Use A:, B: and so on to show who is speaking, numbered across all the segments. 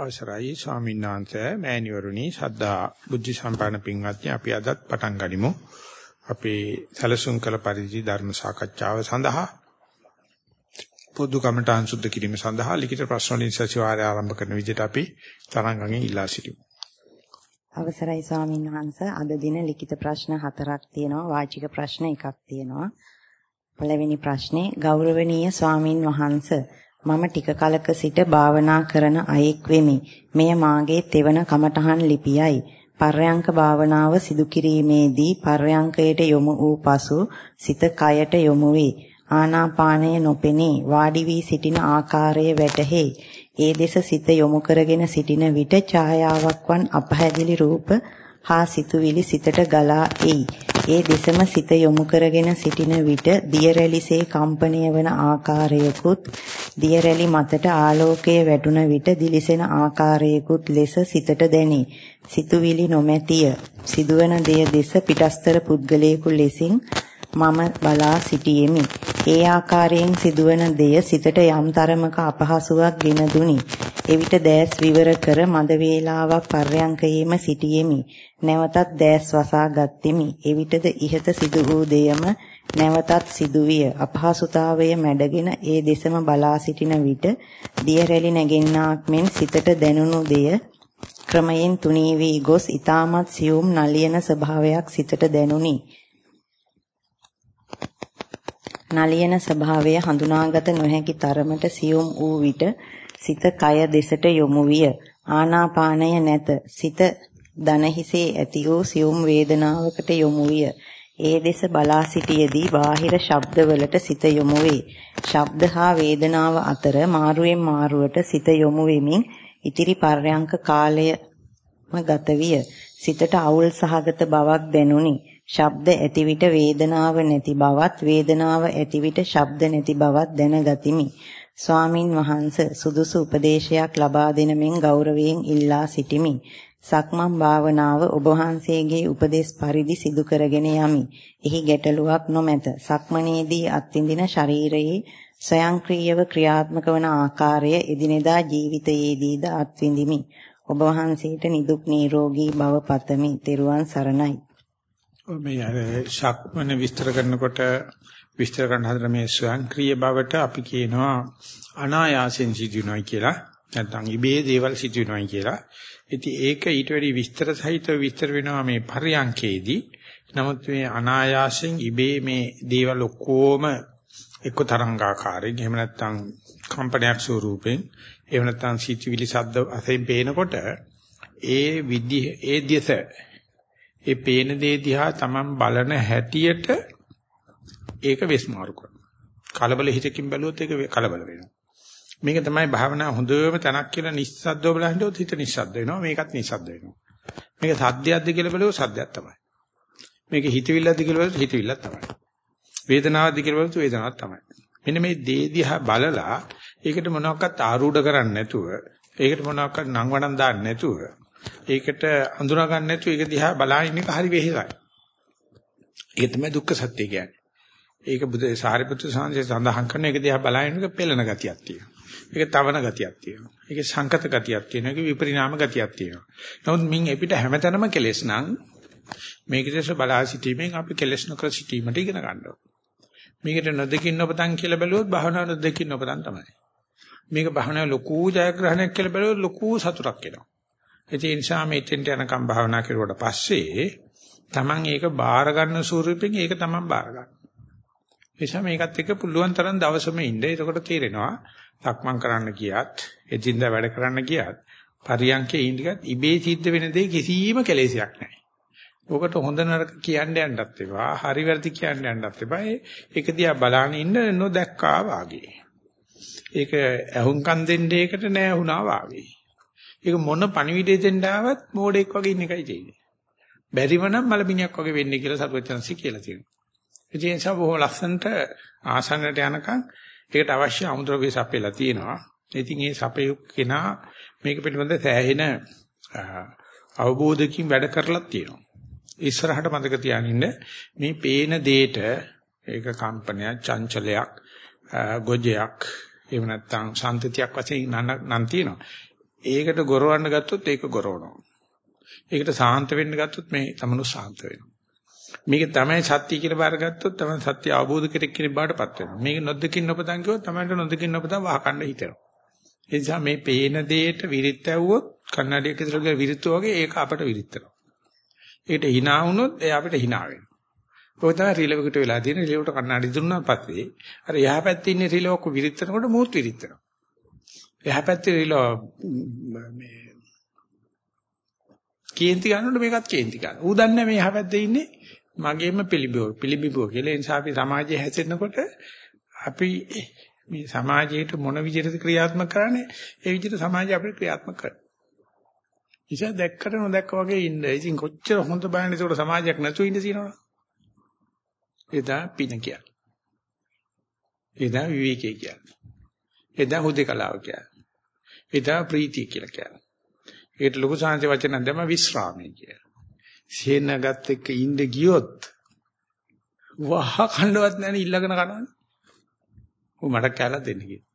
A: අවසරයි ස්වාමීන් වහන්සේ මෑණිවරුනි සද්ධා බුද්ධ සම්පන්න පින්වත්නි අපි අදත් පටන් ගනිමු. අපේ සැලසුම් කළ පරිදි ධර්ම සාකච්ඡාව සඳහා පොදු කමඨාන් සුද්ධ කිරීම සඳහා ලිඛිත ප්‍රශ්න වලින් සතිವಾರය ආරම්භ කරන විදිහට අපි තරංගගෙන් ඉල්ලා සිටිමු.
B: අවසරයි ස්වාමීන් වහන්සේ අද දින ලිඛිත ප්‍රශ්න හතරක් තියෙනවා වාචික ප්‍රශ්න එකක් තියෙනවා. පළවෙනි ප්‍රශ්නේ ගෞරවනීය ස්වාමින් වහන්සේ මම ටික කලක සිට භාවනා කරන අයෙක් වෙමි. මෙය මාගේ තෙවන කමඨහන් ලිපියයි. පර්යංක භාවනාව සිදු කිරීමේදී පර්යංකයට යොමු වූ පසු සිත කයට යොමු වේ. ආනාපානය නොපෙනී වාඩි වී සිටින ආකාරය වැටහේ. ඒ දෙස සිත යොමු කරගෙන සිටින විට ඡායාවක් වන් අපහැදිලි රූප හා සිතුවිලි සිතට ගලා එයි. ඒ දෙසම සිත යොමු කරගෙන සිටින විට දියරැලිසේ කම්පණය වන ආකාරයකුත් දියරැලි මතට ආලෝකය වැටුන විට දිලිසෙන ආකාරයකුත් ලෙස සිතට දැනේ. සිතුවිලි නොමැතිය. සිදුවන දෙය දෙස පිටස්තර පුද්ගලයෙකු ලෙසින් මම බලා සිටියෙමි. ඒ ආකාරයෙන් සිදුවන දෙය සිතට යම් තරමක අපහසුාවක් ගෙන දුනි. එවිට දැස් විවර කර මද වේලාවක් පර්යංකයේම සිටියෙමි. නැවතත් දැස් වසා ගත්ෙමි. එවිටද ඉහත සිදු වූ දෙයම නැවතත් සිදුවිය. අපහසුතාවය මැඩගෙන ඒ දෙසම බලා සිටින විට දිය රැලි නැගෙන්නාක් මෙන් සිතට දැනුණු දෙය ක්‍රමයෙන් තුනී වී ගොස් ඊටමත් සියුම් නලියන ස්වභාවයක් සිතට දැනුනි. නලියන ස්වභාවය හඳුනාගත නොහැකි තරමට සියුම් වූ විට සිත කය දෙසට යොමු විය. ආනාපානය නැත. සිත දන හිසේ ඇති වූ සියුම් වේදනාවකට යොමු විය. ඒ දෙස බලා සිටියේදී බාහිර ශබ්දවලට සිත යොමු වේ. ශබ්ද හා වේදනාව අතර මාරුවෙන් මාරුවට සිත යොමු වෙමින් ඉතිරි පර්යංක කාලයම ගත විය. සිතට අවුල් සහගත බවක් දැනුනි. ශබ්ද ඇති විට වේදනාව නැති බවත් වේදනාව ඇති විට ශබ්ද නැති බවත් දැනගතිමි. ස්වාමින් වහන්සේ සුදුසු උපදේශයක් ලබා දෙන මෙන් ගෞරවයෙන් ඉල්ලා සිටිමි. සක්මන් භාවනාව ඔබ වහන්සේගේ උපදේශ පරිදි සිදු කරගෙන යමි. එහි ගැටලුවක් නොමැත. සක්මනේදී අත්විඳින ශරීරයේ ස්වයංක්‍රීයව ක්‍රියාත්මක වන ආකාරය එදිනෙදා ජීවිතයේදීද අත්විඳිමි. ඔබ වහන්සේට නිදුක් නිරෝගී භව පතමි. ත්වන් සරණයි.
A: මේ අර සක්මන විස්තර කරනකොට විස්තර කරන හතර මේ ස්වයංක්‍රීය බවට අපි කියනවා අනායාසෙන් සිදුනොයි කියලා. නැත්නම් ඉබේ දේවල් සිදුනොයි කියලා. ඉතින් ඒක ඊට වැඩි විස්තර සහිතව විස්තර වෙනවා මේ පරියංකේදී. නමුත් මේ අනායාසයෙන් ඉබේ මේ දේවල් ඔක්කොම එක්ක තරංගාකාරයෙන් එහෙම නැත්නම් කම්පනයක් ස්වරූපෙන් එහෙම නැත්නම් සිතිවිලි ශබ්ද අතෙන් පේනකොට ඒ විදි ඒ දිස ඒ පේන දේ දිහා Taman බලන හැටියට ඒක වෙස්මාරු කරනවා. කලබල හිතකින් බැලුවොත් ඒක කලබල වෙනවා. මේක තමයි භාවනා හොඳම තැනක් කියලා නිස්සද්දව බලහින්නොත් හිත නිස්සද්ද වෙනවා. මේකත් නිස්සද්ද වෙනවා. මේක සද්දයක්ද කියලා බලුවොත් සද්දයක් තමයි. මේක හිතවිල්ලක්ද කියලා බලුවොත් හිතවිල්ලක් තමයි. වේදනාවක්ද කියලා බලුවොත් වේදනාවක් තමයි. මෙන්න මේ දේ දිහා බලලා ඒකට මොනවාක්වත් ආරූඪ කරන්නේ නැතුව ඒකට මොනවාක්වත් නංවනන් දාන්න නැතුව ඒකට අඳුනා ගන්න නැතුව ඒක දිහා බලාගෙන ඉන්න එක හරි වෙහෙසයි. ඒක තමයි දුක්ඛ සත්‍ය කියන්නේ. ඒක බුදු සාරිපුත්‍ර සාංශය සඳහන් කරන එක දිහා බලාගෙන ඉන්න පෙළෙන ගතියක් තියෙනවා. ඒක තවන ගතියක් තියෙනවා. ඒකේ සංකත ගතියක් තියෙනවා. ඒකේ විපරිණාම ගතියක් තියෙනවා. නමුත් මින් එපිට හැමතැනම කෙලෙස් නම් මේක දැස බලා සිටීමෙන් අපි කෙලෙස් නොකර සිටීමට ඉගෙන ගන්නවා. මේකට නොදකින් ඔබතන් කියලා බැලුවොත් භාවනාව නොදකින් ඔබතන් තමයි. මේක භාවනාවේ ලොකු ජයග්‍රහණයක් කියලා බැලුවොත් ලොකු සතුටක් එනවා. ඒ නිසා මේ ඉතින්ට යනකම් භාවනා කරුවට පස්සේ Taman ඒක බාර ගන්න ස්වරූපෙන් ඒක Taman බාර ගන්න. එනිසා මේකත් එක්ක පුළුවන් තරම් දවසම ඉන්න. එතකොට තේරෙනවා සක්මන් කරන්න ගියත්, එදින්දා වැඩ කරන්න ගියත්, පරියන්කේ ඉඳගත් ඉබේ සිද්ධ වෙන දේ කිසිම කෙලෙසයක් නැහැ. ඔකට හොඳ නරක කියන්න යන්නත් එපා. හරි වැරදි කියන්න යන්නත් එපා. ඒක දිහා බලාගෙන ඉන්න නොදැක්කා වාගේ. ඒක අහුම්කම් දෙන්නේ ඒකට නෑ වුණා වාගේ. ඒක මොන පණිවිඩය දෙන්න ආවත් මෝඩෙක් වගේ ඉන්න එකයි තියෙන්නේ. බැරිම නම් මලමිණියක් වගේ වෙන්නේ කියලා සරුවචනසි කියලා තියෙනවා. ඒ නිසා බොහොම ලස්සනට ආසන්නට යනකම් ඒකට අවශ්‍ය අමුද්‍රව්‍ය සපයලා තියෙනවා. ඉතින් ඒ සපයු කෙනා මේක පිළිබඳ සෑහෙන අවබෝධකින් වැඩ කරලා තියෙනවා. ඉස්සරහට මතක තියාගන්න මේ පේන දෙයට ඒක කම්පනයක්, චංචලයක්, ගොජයක්, එහෙම නැත්නම් සම්තතියක් වශයෙන් නම් තියෙනවා. ඒකට ගොරවන්න ගත්තොත් ඒක ගොරවනවා. ඒකට සාන්ත වෙන්න ගත්තොත් මේ තමනු සාන්ත වෙනවා. මේක තමයි සත්‍ය කියලා බාරගත්තොත් තමයි සත්‍ය අවබෝධ කෙරෙක් කෙනෙක් බාටපත් වෙනවා. මේක නොදකින් නොපතන් කිව්වොත් තමයි නොදකින් නොපතන් වහකණ්ඩ හිතෙනවා. ඒ නිසා මේ පේන දෙයට විරිත් ඇව්වොත් කන්නඩියක ඉදලා විරිත් වගේ ඒක අපට විරිත්නවා. ඒකට hina වුණොත් ඒ අපිට hina වෙනවා. ඔය තමයි රිලෙවකට වෙලා තියෙන රිලෙවට කන්නඩි දුන්නා පස්සේ අර යහ පැත්තේ ඉන්නේ රිලෙවක විරිත්නකොට මූත් විරිත්නවා. එහ පැත්තේ රිලෙව මේ කේන්ති ගන්නකොට මේකත් කේන්ති ගන්න. ඌ දන්නේ මේ යහ පැත්තේ ඉන්නේ මගේම පිළිබිඹුව පිළිබිඹුව කියලා. ඒ නිසා අපි සමාජයේ හැසිරෙනකොට අපි මේ සමාජයට මොන විදිහට ක්‍රියාත්මක කරන්නේ ඒ විදිහට සමාජය අපිට ක්‍රියාත්මක කරනවා. ඉතින් දැක්කට නොදැක්ක වගේ ඉන්න. ඉතින් කොච්චර හොඳ බෑනේ ඒකට සමාජයක් නැතුව ඉන්න තියෙනවද? එදා පින කියන්නේ. එදා විවේකී කියන්නේ. එදා හුදේකලාව කියන්නේ. එදා ප්‍රීතිය කියලා කියන්නේ. ඒකට ලොකු සාංශ වචන දැම විස්රාමයේ කියලා. සේනගත් එක්ක ඉන්න ගියොත් වහ කණ්ඩවත් නැණි ඉල්ලගෙන කනවනේ. ඔය මට කැලලා දෙන්න කිව්වා.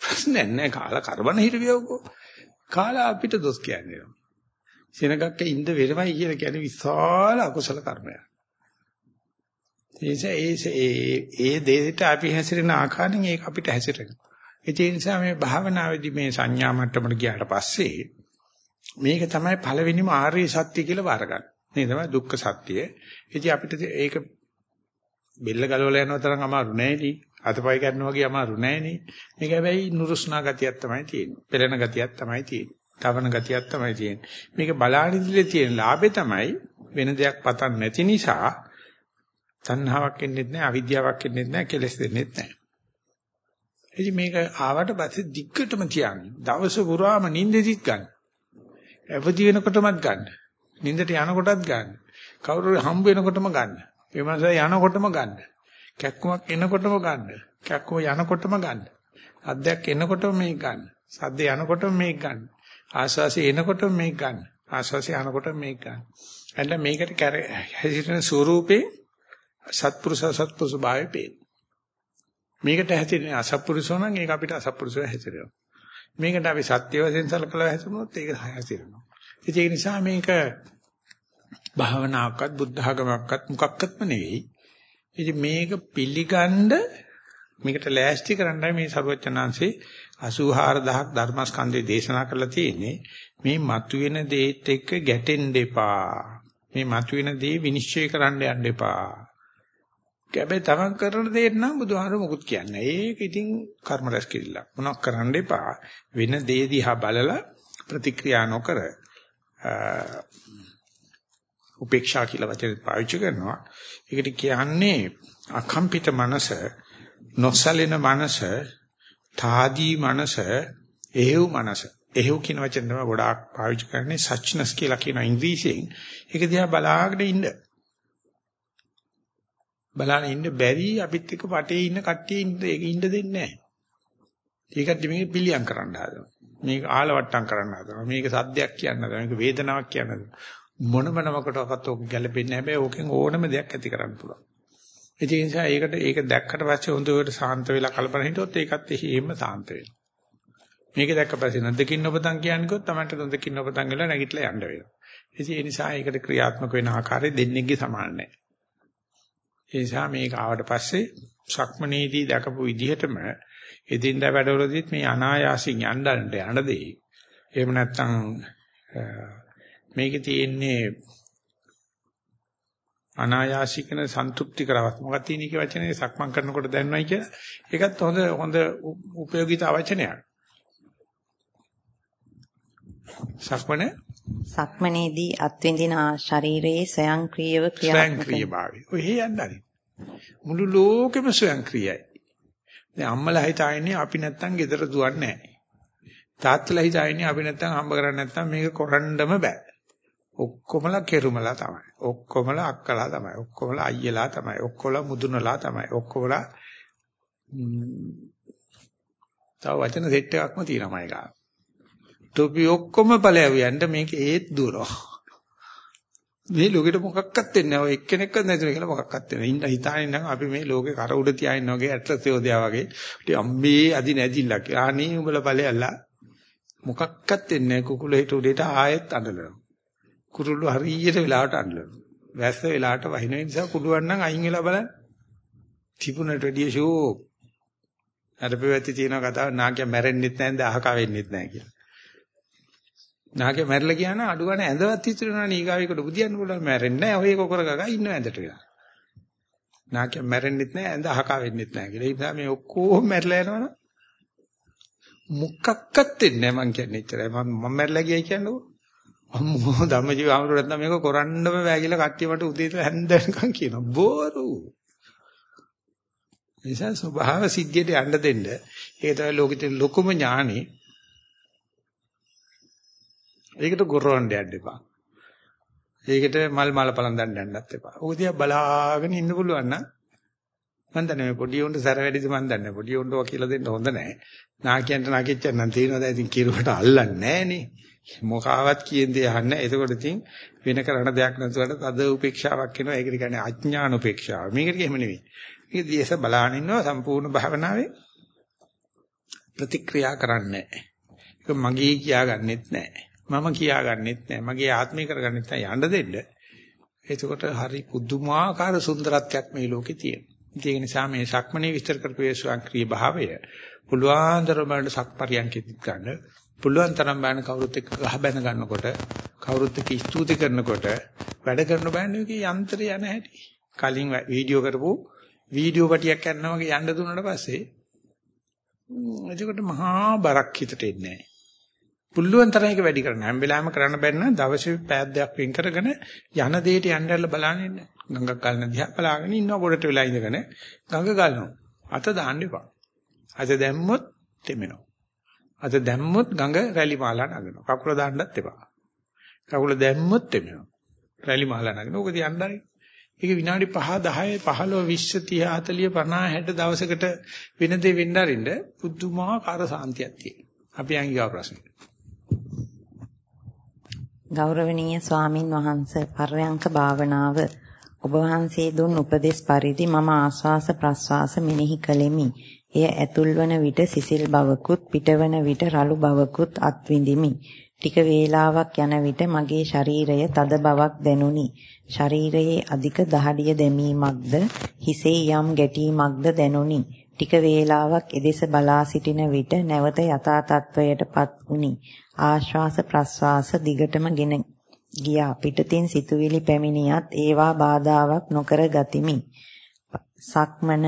A: ප්‍රශ්නයක් නැහැ කාලා කරබන හිටවියවකෝ. කාලා අපිට දොස් කියන්නේ. සෙනගක්ක ඉඳ වෙරවයි කියලා කියන්නේ විශාල අකුසල කර්මයක්. ඒ ඒ දෙයට අපි හැසිරෙන ආකාරයෙන් ඒක අපිට හැසිරෙනවා. ඒ නිසා මේ භාවනාවේදී මේ සංඥා මට්ටමට ගියාට පස්සේ මේක තමයි පළවෙනිම ආර්ය සත්‍ය කියලා වරගන්න. මේ තමයි දුක්ඛ සත්‍යය. ඉතින් අපිට ඒක බෙල්ල ගලවලා යනවා තරම් අමාරු නෑ නේ. අතපය ගන්නවා වගේ අමාරු නෑ නේ. මේක හැබැයි නුරුස්නා ගතියක් තමයි තියෙන්නේ. පෙළෙන ගතියක් තමයි තියෙන්නේ. තවන ගතියක් තමයි තියෙන්නේ. මේක බලාගෙන ඉඳිලා තියෙන ලාභේ තමයි වෙන දෙයක් පතන් නැති නිසා තණ්හාවක් එන්නේ නැහැ, අවිද්‍යාවක් එන්නේ නැහැ, කෙලෙස් දෙන්නේ නැහැ. ඉතින් මේක ආවට පස්සේ දිග්ගටම තියන්නේ. දවස පුරාම නිින්දෙදිත් ගන්න. අවදි වෙනකොටමත් ගන්න. නිින්දට යනකොටත් ගන්න. කවුරු හම්බ වෙනකොටම ගන්න. ඒ මාසය යනකොටම ගන්න. කැක්කමක් එනකොටම ගන්න. කැක්කම යනකොටම ගන්න. සද්දයක් එනකොටම මේක ගන්න. සද්ද යනකොටම මේක ගන්න. ආස්වාසි එනකොටම මේක ගන්න. ආස්වාසි යනකොටම මේක ගන්න. එන්න මේකට හැසිරෙන ස්වරූපේ සත්පුරුෂ සත්පුරුෂ භාවයේ පේන. මේකට හැසිරෙන අසත්පුරුෂෝ නම් ඒක අපිට අසත්පුරුෂව හැසිරෙනවා. මේකට අපි සත්‍ය වශයෙන් සලකලා හැසිරුණොත් ඒක හැසිරෙනවා. ඒක නිසා මේක භාවනාවක්වත් බුද්ධ ආගමක්වත් මොකක්වත්ම නෙවෙයි. ඉතින් මේක පිළිගන්න මේකට ලෑස්ති කරන්නයි මේ සරුවචනාංශේ 84000ක් ධර්මස්කන්ධේ දේශනා කරලා තියෙන්නේ. මේ මතුවෙන දේත් එක්ක ගැටෙන්න එපා. මේ මතුවෙන දේ විනිශ්චය කරන්න යන්න එපා. හැබැයි තමන් කරන දේ නම් බුදුහාර මොකුත් කියන්නේ. ඒක ඉතින් කර්ම රැස් කිරිල්ල. මොනක් කරන්න එපා. වෙන දේ දිහා බලලා ප්‍රතික්‍රියා නොකර උපේක්ෂා කියලා වචනේ පාවිච්චි කරනවා. ඒකට කියන්නේ අකම්පිත මනස, නොසලින මනස, තාදී මනස, එහෙව් මනස. එහෙව් කියන වචන තමයි ගොඩාක් පාවිච්චි කරන්නේ සච්නස් කියලා කියන ඉංග්‍රීසියෙන්. ඒක දිහා බලාගෙන ඉන්න. බලන්න ඉන්න බැරි අපිත් එක්ක වටේ ඉන්න කට්ටිය ඉන්න ඒක ඉන්න දෙන්නේ නැහැ. ඒකට මේක පිළියම් කරන්න හදනවා. මේක ආලවට්ටම් කරන්න හදනවා. මේක සද්දයක් කියන්න හදනවා. මේක වේදනාවක් කියන්න හදනවා. මොනම නමකටවත් ඕක ගැලපෙන්නේ නැහැ. හැබැයි ඕකෙන් ඕනම දෙයක් ඇති කරන්න පුළුවන්. ඒ නිසා ඒකට ඒක දැක්කට පස්සේ හොඳට සාන්ත වෙලා කල්පනා හිටියොත් ඒකත් එහෙම සාන්ත වෙනවා. මේක දැක්ක පස්සේ නැදකින් ඔබතන් කියන්නකොත් Tamanට නැදකින් ඔබතන් වෙලා නැගිටලා යන්න වෙනවා. ඒ නිසා ඒකට ක්‍රියාත්මක වෙන ආකාරය දෙන්නේගේ සමාන නැහැ. ඒ නිසා මේක ආවට පස්සේ සක්මනේදී දැකපු විදිහටම එදින්දා වැඩවලදීත් මේ අනායාසින් යන්නට යන්න දෙයි. එහෙම නැත්නම් මේකේ තියෙන්නේ අනායාසිකන සන්තුෂ්ටි කරවත් මොකක්ද තියෙන එක වචනේ සක්මන් කරනකොට දැනනයි කියලා. ඒකත් හොඳ හොඳ ප්‍රයෝගිතා වචනයක්. සක්මනේ
B: සක්මනේදී අත්විඳින ශරීරයේ ස්වයංක්‍රීයව ක්‍රියාත්මක
A: ස්වයංක්‍රීය භාවය. ඔය යන්නරි. මුළු ලෝකෙම ස්වයංක්‍රීයයි. දැන් අම්මලා හිතාන්නේ අපි නැත්තම් ගෙදර දුවන්නේ නැහැ. තාත්තලා හිතාන්නේ අපි නැත්තම් හම්බ කරන්නේ නැත්තම් මේක කරන්නම බෑ. ඔක්කොමලා කෙරුමලා තමයි. ඔක්කොමලා අක්කලා තමයි. ඔක්කොමලා අයියලා තමයි. ඔක්කොමලා මුදුනලා තමයි. ඔක්කොමලා තව වචන සෙට් එකක්ම තියෙනවා මයික. තොපි ඔක්කොම ඵලයවියන්ට මේක ඒත් දුරව. මේ ලෝකෙට මොකක්වත් වෙන්නේ නැහැ. ඔය එක්කෙනෙක්වත් නැතුන කියලා මොකක්වත් වෙන්නේ. ඉන්න හිතාගෙන නම් අපි මේ ලෝකේ කර උඩ තියාගෙන වගේ ඇට්ලස් යෝධයා වගේ. ඉතින් අම්මේ අදි නැදිලා කියලා. අනේ උඹලා ඵලයල්ලා. මොකක්වත් වෙන්නේ නැහැ කුකුල හිට උඩට ආයෙත් අඬනවා. කුරුල්ල හරියට වෙලාවට අඬනවා. වැස්ස වෙලාවට වහින නිසා කුඩුවන් නම් අයින් වෙලා බලන්න. තිබුණට වැඩිය ෂෝ. අර පෙවැත්ති තියෙන කතාව නාකිය මැරෙන්නෙත් නැහැ දහක වෙන්නෙත් නැහැ කියලා. නාකිය මැරිලා කියන අඩු ගන්න ඇඳවත් ඉතුරුනා නීගාවිකට බුදියන්න පුළුවන් මැරෙන්නේ නැහැ. ඔය කොකර ගගා ඉන්න ඇඳට වෙලා. නාකිය මැරෙන්නෙත් නැහැ ඇඳ අහක වෙන්නෙත් නැහැ කියලා. ඒ නිසා මේ ඔක්කොම මැරිලා යනවනේ. මුක්කක්වත් වෙන්නේ නැහැ මං කියන්නේ එච්චරයි. මම මම මැරිලා ගියයි කියන්නකෝ. අම්මෝ ධම්මජීව ආමරුවත් නම් මේක කරන්නම බෑ කියලා කට්ටිය මට උදේ ඉඳලා හැන්දනකම් කියනවා. බෝරු. නිසා ස්වභාව සිද්ධියට යන්න දෙන්න. ඒක තමයි ලෝකෙට ලොකුම ඥානෙ. ඒකට ගොරවන්න යන්න එපා. ඒකට මල් මල පලඳන්න යන්නත් එපා. ඕක දිහා බලාගෙන ඉන්න පුළුවන් නම් මම දන්නේ මේ පොඩි උන්ට සැර වැඩිද මම දන්නේ පොඩි උන්ට කියලා දෙන්න හොඳ නැහැ. නාකියන්ට නාකිච්චන් නම් තියෙනවා දැන් ඉතින් කිරුවට අල්ලන්නේ නැහනේ. මොකාවත් කියන දේ අහන්න. එතකොට ඉතින් වෙන කරන දෙයක් නැතුවට තද උපේක්ෂාවක් එනවා. ඒකට කියන්නේ අඥාන උපේක්ෂාව. මේකට එහෙම නෙවෙයි. මේක දිහස බලාගෙන ඉන්නවා සම්පූර්ණ භාවනාවේ ප්‍රතික්‍රියා කරන්නේ නැහැ. ඒක මගේ කියාගන්නෙත් නැහැ. මම කියාගන්නෙත් නැහැ. මගේ ආත්මය කරගන්නෙත් නැහැ. යන්න දෙන්න. එතකොට හරි පුදුමාකාර සුන්දරත්වයක් මේ ලෝකේ තියෙනවා. ඒක නිසා මේ සක්මනේ විස්තර කරපු ඒ ස්වංක්‍රීය භාවය පුළුවන් තරම් බලන්න සක්පරියන්කෙත් ගන්න. පුළුවන් තරම් බලන්න කවුරුත් එක්ක ගහ බැන ගන්නකොට කවුරුත් එක්ක ස්තුති කරනකොට වැඩ කරන බෑනේ කී යන්ත්‍රය යන හැටි. කලින් වීඩියෝ කරපු වීඩියෝ පටියක් යනවා වගේ යන්න දුන්නාට පස්සේ එතකොට මහා බරක් හිතට එන්නේ නැහැ. පුළුවන් තරම් එක වැඩි කරන්න හැම වෙලාවෙම කරන්න බැරි නම් දවසේ පැය දෙකක් වෙන් කරගෙන යන දෙයට යන්න ඇරලා බලන්න ඉන්න. ගඟක් ගලන දිහා බලාගෙන ඉන්නවා ගොඩට වෙලා ඉඳගෙන ගඟ ගලනවා. අත දාන්න එපා. අත දැම්මොත් තෙමෙනවා. අත දැම්මොත් ගඟ රැලි මාලා නගනවා. කකුල දාන්නත් එපා. කකුල දැම්මොත් තෙමෙනවා. රැලි මාලා නගනවා. ඕක තියන්නයි. ඒක විනාඩි 5 10 15 20 30 40 50 60 දවසකට වෙන දේ වෙන්න අරින්න පුදුමාකාර සාන්තියක් තියෙනවා. අපි අංගිකා ප්‍රශ්නේ.
B: ගෞරවනීය ස්වාමින් වහන්සේ පර්යංක භාවනාව ඔබ වහන්සේ දුන් උපදේශ පරිදි මම ආස්වාස ප්‍රස්වාස මෙනෙහි කළෙමි. එය ඇතුල්වන විට සිසිල් බවකුත් පිටවන විට රළු බවකුත් අත්විඳිමි. ටික වේලාවක් යන විට මගේ ශරීරය තද බවක් දැනුනි. ශරීරයේ අධික දහඩිය දැමීමක්ද හිසේ යම් ගැටීමක්ද දැනුනි. ටික වේලාවක් එදෙස බලා සිටින විට නැවත යථා තත්වයටපත් වුනි. ආශ්වාස ප්‍රශ්වාස දිගටම ගෙන ගියා. පිටතින් සිතුවිලි පැමිණියත් ඒවා බාධාවක් නොකර ගතිමි. සක්මන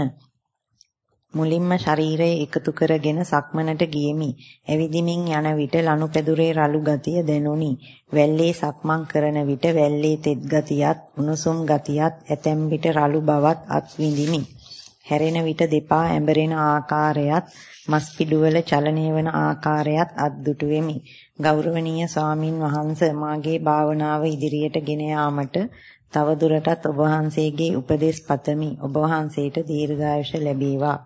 B: මුලින්ම ශරීරය එකතු කරගෙන සක්මනට ගියෙමි. ඇවිදිමින් යන විට ලනුපැදුරේ රළු ගතිය දැනුනි. වැල්ලේ සක්මන් කරන විට වැල්ලේ තෙත් ගතියත් උණුසුම් ගතියත් ඇතැම් විට රළු බවත් අත්විඳිමි. හැරෙන විට දෙපා ඇඹරෙන ආකාරයත් මස් පිඩුවල චලනය වන ආකාරයත් අද්දුටු වෙමි. ගෞරවනීය ස්වාමින් වහන්සේ මාගේ භාවනාව ඉදිරියට ගෙන යාමට තව දුරටත් ඔබ වහන්සේගේ උපදෙස් පතමි. ඔබ වහන්සේට දීර්ඝායුෂ ලැබේවා.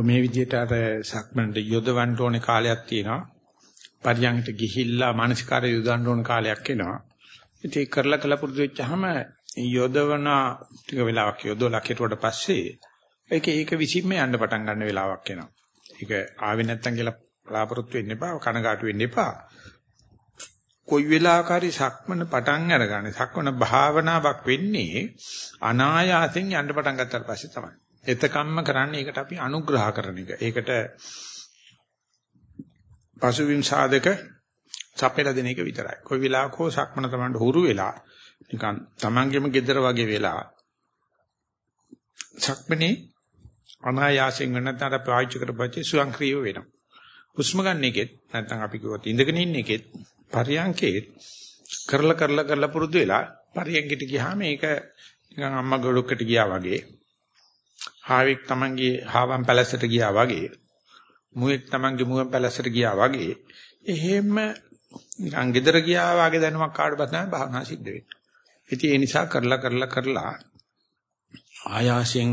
A: මේ විදිහට අර සක්මන්ට යොදවන්න ඕනේ කාලයක් තියෙනවා. පරියන්කට ගිහිල්ලා මානසිකාරය යොදවන්න ඕන කාලයක් එනවා. ඉතින් කරලා කළ පුරුදු වෙච්චාම යොදවන ටික වෙලාවක් යොදවලා කෙරුවට පස්සේ ඒක ඒක විසින්ම යන්න පටන් ගන්න වෙලාවක් එනවා. ඒක ආවේ නැත්තම් කියලා බලාපොරොත්තු වෙන්න එපා, කනගාටු වෙන්න එපා. කොයි වෙලාවකරි සක්මන පටන් අරගන්නේ සක්මන භාවනාවක් වෙන්නේ අනායාසයෙන් යන්න පටන් ගත්තාට පස්සේ තමයි. එතකම්ම කරන්නේ ඒකට අපි අනුග්‍රහ කරන එක. ඒකට පසුවිම් සාධක සපෙලා දෙන එක විතරයි. කොයි වෙලාවක හෝ සක්මන තමන්ට හුරු වෙලා නිකන් තමන්ගේම gedara වගේ වෙලා සක්මනේ අනායාසයෙන් වෙන නැත්නම් පාවිච්චි කරපච්චි ස්වයංක්‍රීය වෙනවා. හුස්ම ගන්න එකෙත් නැත්නම් අපි කිව්වොත් ඉඳගෙන ඉන්න එකෙත් පරියන්කේත් කරලා කරලා කරලා පුරුදු වෙලා පරියන්කට ගියාම මේක නිකන් අම්මා ගොඩකට ගියා වගේ හාවෙක් Tamanගේ හාවන් පැලැස්සට ගියා වගේ මුවෙක් Tamanගේ මුවන් පැලැස්සට ගියා වගේ එහෙම නිකන් ගෙදර ගියා වගේ දැනුමක් කාටවත් නැහැ භාවනා සිද්ධ වෙන්නේ. ඉතින් ඒ නිසා කරලා කරලා කරලා ආයාසයෙන්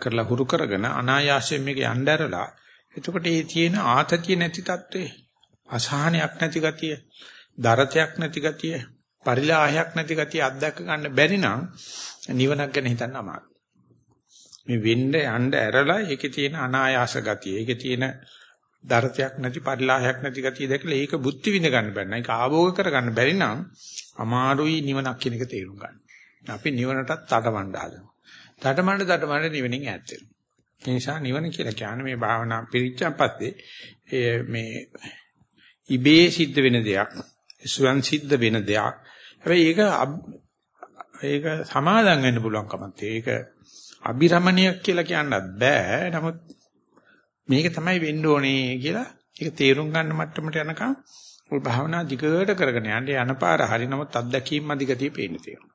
A: කරලා හුරු කරගෙන අනායාසයෙන් මේක යන්න ඇරලා එතකොට මේ තියෙන ආතතිය නැති තත්ත්වේ අසහනයක් නැති ගතිය දරතයක් නැති ගතිය පරිලාහයක් නැති ගතිය අත්දැක ගන්න බැරි නම් නිවනක් ගැන හිතන්න අමාරුයි මේ වෙන්න යන්න ඇරලා ඒකේ තියෙන අනායාස ගතිය ඒකේ තියෙන දරතයක් නැති පරිලාහයක් නැති ගතිය දැකලා ඒක බුද්ධි විඳ ගන්න බෑ. ඒක ආභෝග කර ගන්න බැරි නම් අමාරුයි නිවනක් කියන එක තේරුම් ගන්න. අපි නිවනටත් තටමඬ හදනවා. තටමඬ තටමඬ නිවනින් ඈත් වෙනවා. ඒ නිසා නිවන කියලා කියන්නේ මේ භාවනා පිරිච්චන් පස්සේ මේ ඉබේ සිද්ධ වෙන දෙයක්, ස්වයන් සිද්ධ වෙන දෙයක්. හැබැයි ඒක ඒක සමාදම් වෙන්න පුළුවන් කමක් ඒක අබිරමණියක් කියලා කියන්නත් බෑ. නමුත් මේක තමයි වෙන්න ඕනේ කියලා ඒක තේරුම් ගන්න මට්ටමට යනකම් ඔය භාවනා දිගට කරගෙන යන්න යන පාර හරි නමුත් අත්දැකීම් අධිගතිය පේන්න තියෙනවා.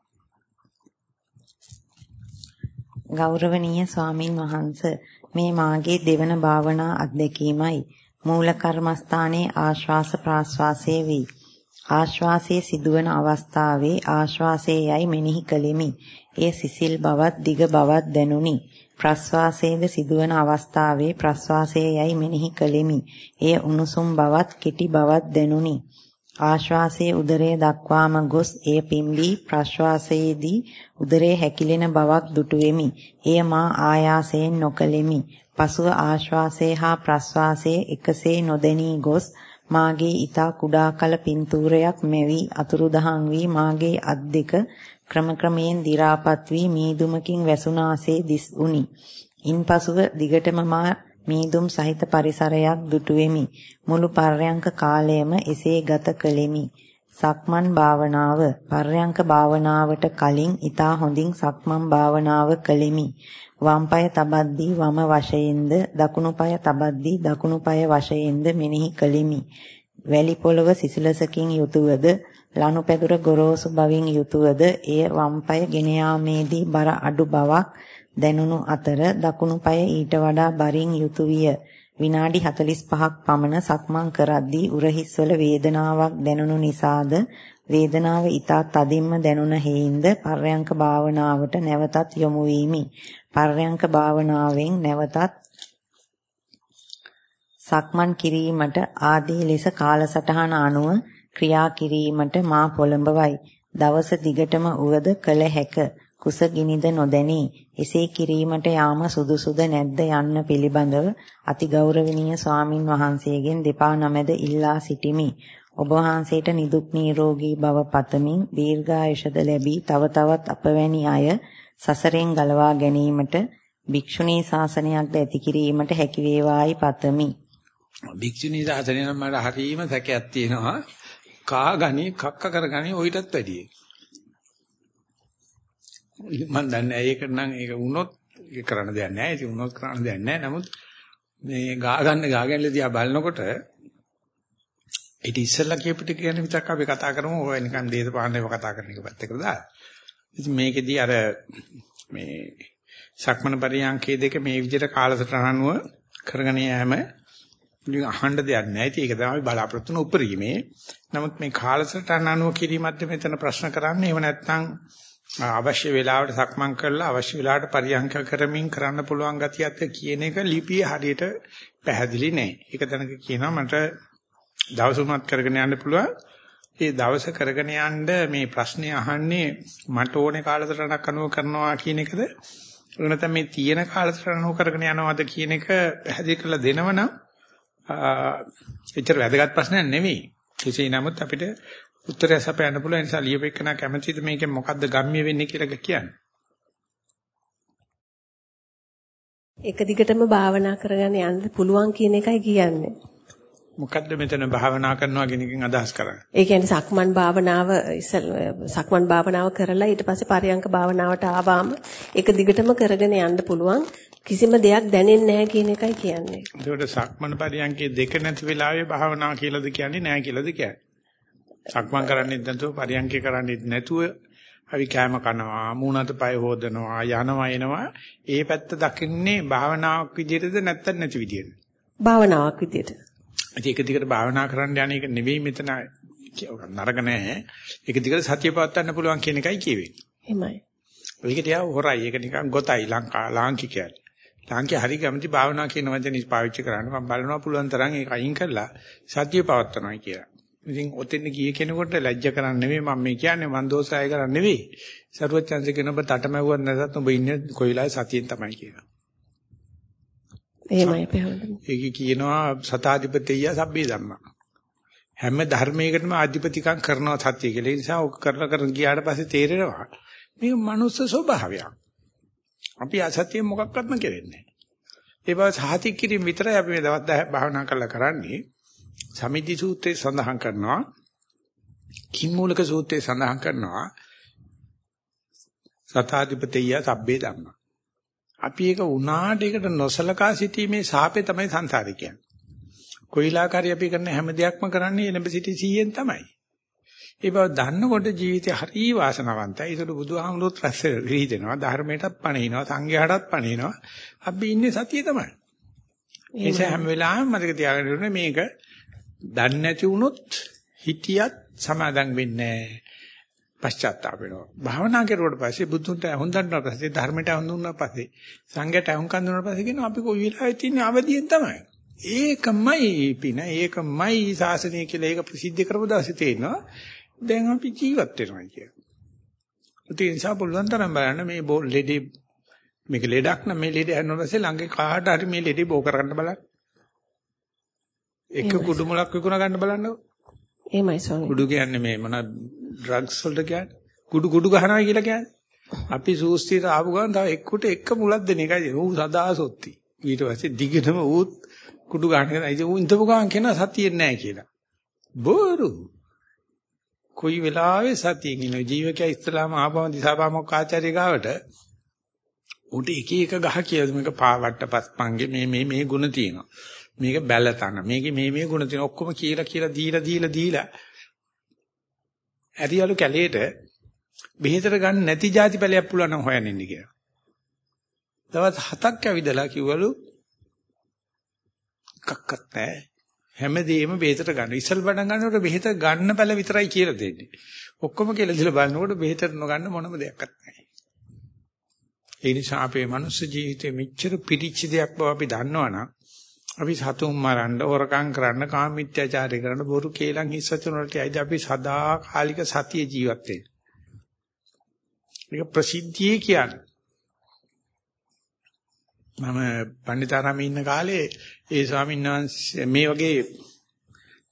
B: ගෞරවනීය ස්වාමින් වහන්ස මේ මාගේ දෙවන භාවනා අත්දැකීමයි මූල කර්මස්ථානයේ ආශ්වාස ප්‍රාශ්වාසයේ වී ආශ්වාසයේ සිදුවන අවස්ථාවේ ආශ්වාසයේ යයි මෙනෙහි කළෙමි. එය සිසිල් බවත් දිග බවත් දැනුනි. ප්‍රශ්වාසයේද සිදුවන අවස්ථාවේ ප්‍රශ්වාසයේ යයි මෙනෙහි කළෙමි. එය උණුසුම් බවත් කෙටි බවත් දැනුනි. ආශ්වාසයේ උදරයේ දක්වාම ගොස් එය පිම්බී ප්‍රශ්වාසයේදී උදරයේ හැකිලෙන බවක් දුටුවෙමි. එය මා ආයාසයෙන් නොකළෙමි. පසුව ආශ්වාසයේ හා ප්‍රශ්වාසයේ එකසේ නොදැනී ගොස් මාගේ ඊතා කුඩා කල පින්තූරයක් මෙවි අතුරුදහන් වී මාගේ අත් දෙක ක්‍රමක්‍රමයෙන් දි รา පත් වී මීදුමකින් වැසුනාසේ දිස් උනි. ඉන්පසුව දිගටම මා මීදුම් සහිත පරිසරයක් දුටු වෙමි. මුළු පර්යංක කාලයම එසේ ගත කළෙමි. සක්මන් භාවනාව පර්යංක භාවනාවට කලින් ඊතා හොඳින් සක්මන් භාවනාව කළෙමි. වම් පාය තබද්දී වම වශයෙන්ද දකුණු පාය තබද්දී දකුණු පාය වශයෙන්ද මෙනෙහි කළෙමි. වැලි පොළව සිසිලසකින් යුතුවද ලනුපැදුර ගොරෝසු බවින් යුතුවද එය වම් පාය ගෙන යාමේදී බර අඩු බවක් දැනුණු අතර දකුණු පාය ඊට වඩා බරින් යුතු විය. විනාඩි 45ක් පමණ සක්මන් කරද්දී උරහිස්වල වේදනාවක් දැනුණු නිසාද වේදනාව ඊටත් තදින්ම දැනුණ හේින්ද පර්යංක භාවනාවට නැවතත් යොමු වීමි. පර්යංක භාවනාවෙන් නැවතත් සක්මන් කිරීමට ආදී ලෙස කාලසටහන අනුව ක්‍රියා කිරීමට මා පොළඹවයි. දවස දිගටම උවද කළ හැක. කුසගිනිද නොදැනී එසේ කිරීමට යාම සුදුසුද නැද්ද යන්න පිළිබඳව අතිගෞරවනීය ස්වාමින් වහන්සේගෙන් දෙපා නමැද ඉල්ලා සිටිමි. ඔබ වහන්සේට නිදුක් නිරෝගී භව පතමින් දීර්ඝායුෂද ලැබී තව තවත් අපවැනි අය සසරෙන් ගලවා ගැනීමට භික්ෂුණී ශාසනයක්ද ඇති කිරීමට හැකි වේවායි පතමි.
A: භික්ෂුණී ශාසනය නම් මට හරීම සැකයක් තියෙනවා. කා ගනි කක්ක කරගනි ඔయితත් වැඩි. මම දන්නේ ඒක නම් ඒක වුණොත් ඒක කරන්න දෙයක් නැහැ. ඒක වුණොත් කරන්න දෙයක් නැහැ. නමුත් මේ ගා ගන්න ගා ගැනීම දිහා බලනකොට ඊට ඉස්සෙල්ලා කියපු ටික ගැන විතරක් අපි කතා කරමු. ඔය නිකන් දේශපාලනයව කතා කරන එක පැත්තකට දාලා. ඉතින් මේකෙදී අර මේ සක්මන පරියන්කේ දෙක මේ විදිහට කාලසටහනුව කරගෙන යෑම ඉතින් අහන්න දෙයක් නැහැ. ඉතින් ඒක තමයි බලාපොරොත්තු වෙන උපරිමේ. නමුත් මේ කාලසටහන අනුව කිරීමත් මෙතන ප්‍රශ්න කරන්නේ. එහෙම නැත්නම් අවශ්‍ය වෙලාවට සක්මන් කරලා අවශ්‍ය වෙලාවට පරියන්ක කරමින් කරන්න පුළුවන් ගතියත් කියන එක ලිපියේ හරියට පැහැදිලි නැහැ. ඒක තැනක කියනවා මට දවස් උනත් කරගෙන යන්න පුළුවන්. ඒ දවස කරගෙන යන්න මේ ප්‍රශ්නේ අහන්නේ මට ඕනේ කාලසටහනක් අනුව කරනවා කියන එකද නැත්නම් මේ තියෙන කාලසටහන අනුව කරගෙන යනවද කියන එක පැහැදිලි කරලා දෙනවනම් එච්චර වැදගත් ප්‍රශ්නයක් නෙවෙයි. කෙසේ නමුත් අපිට උත්තරය සපයන්න පුළුවන් නිසා ලියපෙකන කැමැතිද මේකෙන් මොකද්ද ගම්ම්‍ය වෙන්නේ කියලා කියන්නේ.
C: එක දිගටම භාවනා කරගෙන යන්න පුළුවන් කියන එකයි කියන්නේ.
A: මොකද්ද මෙතන භාවනා කරනවා කියන එකෙන් අදහස් කරන්නේ?
C: ඒ කියන්නේ සක්මන් භාවනාව සක්මන් භාවනාව කරලා ඊට පස්සේ පරියංක භාවනාවට ආවම ඒක දිගටම කරගෙන යන්න පුළුවන් කිසිම දෙයක් දැනෙන්නේ නැහැ කියන එකයි කියන්නේ.
A: ඒකට සක්මන් පරියංකේ දෙක නැති වෙලාවේ භාවනා කියලාද කියන්නේ නැහැ කියලාද කියන්නේ? සක්මන් කරන්නේත් නැතුව පරියංකේ කරන්නේත් නැතුව අපි කෑම කනවා මූණට පය හොදනවා යනවා එනවා ඒ පැත්ත දකින්නේ භාවනාවක් විදිහටද නැත්නම් නැති විදිහටද?
C: භාවනාවක් විදිහට.
A: ඒක දිගට භාවනා කරන්න යන එක නෙවෙයි මෙතන නරක නැහැ. ඒක දිගට සතිය පවත්වන්න පුළුවන් කියන එකයි කියවෙන්නේ.
C: එහෙමයි.
A: ඒක තියා හොරයි. ඒක නිකන් ගොතයි ලංකා ලාංකිකයන්. ලාංකික හරි කැමති භාවනා කියන වචනේ පාවිච්චි කරන්න මම බලනවා පුළුවන් තරම් ඒක අයින් කරලා සතිය පවත්වනවා කියලා. ඉතින් ඔතෙන් ගිය කෙනෙකුට ලැජ්ජ කරන්න නෙවෙයි මම මේ කියන්නේ මන් දෝෂය කරන්න නෙවෙයි. සරුවත් chance කෙනෙක් ඔබ තටමැව්වත් නැසත් ඔබ ඉන්නේ කොයිලාවේ සතියෙන් තමයි කියලා.
C: එහෙමයි පෙරවදන.
A: ඒක කියනවා සතාධිපතිය සබ්බේ ධම්මා. හැම ධර්මයකටම ආධිපතිකම් කරනවා සත්‍ය කියලා. ඒ නිසා ඔක කරලා කරන ගියාට පස්සේ තේරෙනවා මේක මනුස්ස ස්වභාවයක්. අපි අසත්‍ය මොකක්වත්ම කරන්නේ නැහැ. ඒ බව සාහිතික කිරීම විතරයි අපි මේ දවස් 10 භාවනා කරලා කරන්නේ. සමිධි සූත්‍රයේ සඳහන් කරනවා කිම්මූලක සූත්‍රයේ සඳහන් කරනවා සතාධිපතිය සබ්බේ ධම්මා. අපි ඒක උනාට ඒකට නොසලකා සිටීමේ සාපේ තමයි සංසාරේ කියන්නේ. කොයිලාකාරී අපි කරන හැම දෙයක්ම කරන්නේ එනබ සිටි 100න් තමයි. ඒ බව දන්නකොට ජීවිතේ හරි වාසනාවන්තයි. ඒකට බුදුහාමුදුරුවෝ රැස් රීදෙනවා, ධර්මයටත් පණිනවා, සංඝයාටත් පණිනවා. අපි ඉන්නේ සතියේ තමයි. ඒ නිසා හැම වෙලාවෙම මතක තියාගන්න ඕනේ මේක දන්නේ නැති වුණොත් හිතියත් සමාදම් වෙන්නේ නැහැ. පශ්චාත්තාප වෙනවා. භාවනා කරුවට පස්සේ බුදුන්ට හොඳන්නා පස්සේ ධර්මයට හඳුන්නා පස්සේ සංඝයට හුම්කන් දුන්නා පස්සේ කියනවා අපි කොයි වෙලාවෙත් ඉන්නේ අවදියෙන් තමයි. ඒකමයි පින ඒකමයි ශාසනය කියලා ඒක ප්‍රසිද්ධ කරපු දවසේ තේනවා. දැන් අපි ජීවත් වෙනවා කියලා. ඒ නිසා පුළුවන් තරම් බලන්න මේ ලෙඩේ මේක ලෙඩක් නම් මේ ලෙඩ හැදුණා පස්සේ ළඟේ කාට හරි මේ ලෙඩේ බෝ කරගන්න බලන්න. එක කුඩු මුලක් විකුණ ගන්න බලන්නකෝ.
C: එහෙමයි ස්වාමී.
A: කුඩු කියන්නේ මේ මොන ඩ්‍රග්ස් වලට කියන්නේ? කුඩු කුඩු ගහනවා කියලා කියන්නේ. අපි සූස්තියට ආපු ගමන් තව එක්කට එක මුලක් දෙන එකයි. ඌ සදා සොත්ති. ඊට පස්සේ දිගටම ඌත් කුඩු ගන්න එක. ඉතින් ඌ ඉඳපු ගමන් කියන සතියේ නැහැ කියලා. බොරු. කොයි වෙලාවෙ සතියෙන් ඉන්නේ ජීවකයා ඉස්ලාම ආපම දිසාපාමොක් ආචාර්ය ගාවට උන්ට එක එක ගහ කියලා මේක පාවට්ට පස්පංගේ මේ මේ මේ ಗುಣ තියෙනවා. මේක බැලතන මේකේ මේ මේ ಗುಣ තියෙනවා. ඔක්කොම කියලා කියලා දීලා දීලා දීලා ඇරියලු කැලේට බෙහෙතර ගන්න නැති જાති පැලයක් පුළුවන් නම් හොයන්න ඉන්න කියලා. දවස් හතක් ඇවිදලා කිව්වලු කක්කත් නැහැ. හැමදේම බෙහෙතට ගන්න. ඉස්සල් බඩන් ගන්නකොට බෙහෙත ගන්න පැල විතරයි කියලා දෙන්නේ. ඔක්කොම කියලා දීලා බලනකොට බෙහෙතට නොගන්න මොනම දෙයක්වත් නැහැ. ඒ නිසා අපේ මනුස්ස ජීවිතේ මෙච්චර පිරිච්ච දෙයක් බව අපි දන්නවනම් අපි සතුන් මරන්න, හොරකම් කරන්න, කාමීත්‍යාචාරය කරන්න, බොරු කේලම් හිස් වචන වලට ඇයිද අපි සදාකාලික සතිය ජීවත් වෙන්නේ. ඒක ප්‍රසිද්ධියේ කියන්නේ. මම පණ්ඩිතාරාමේ ඉන්න කාලේ ඒ ස්වාමීන් වහන්සේ මේ වගේ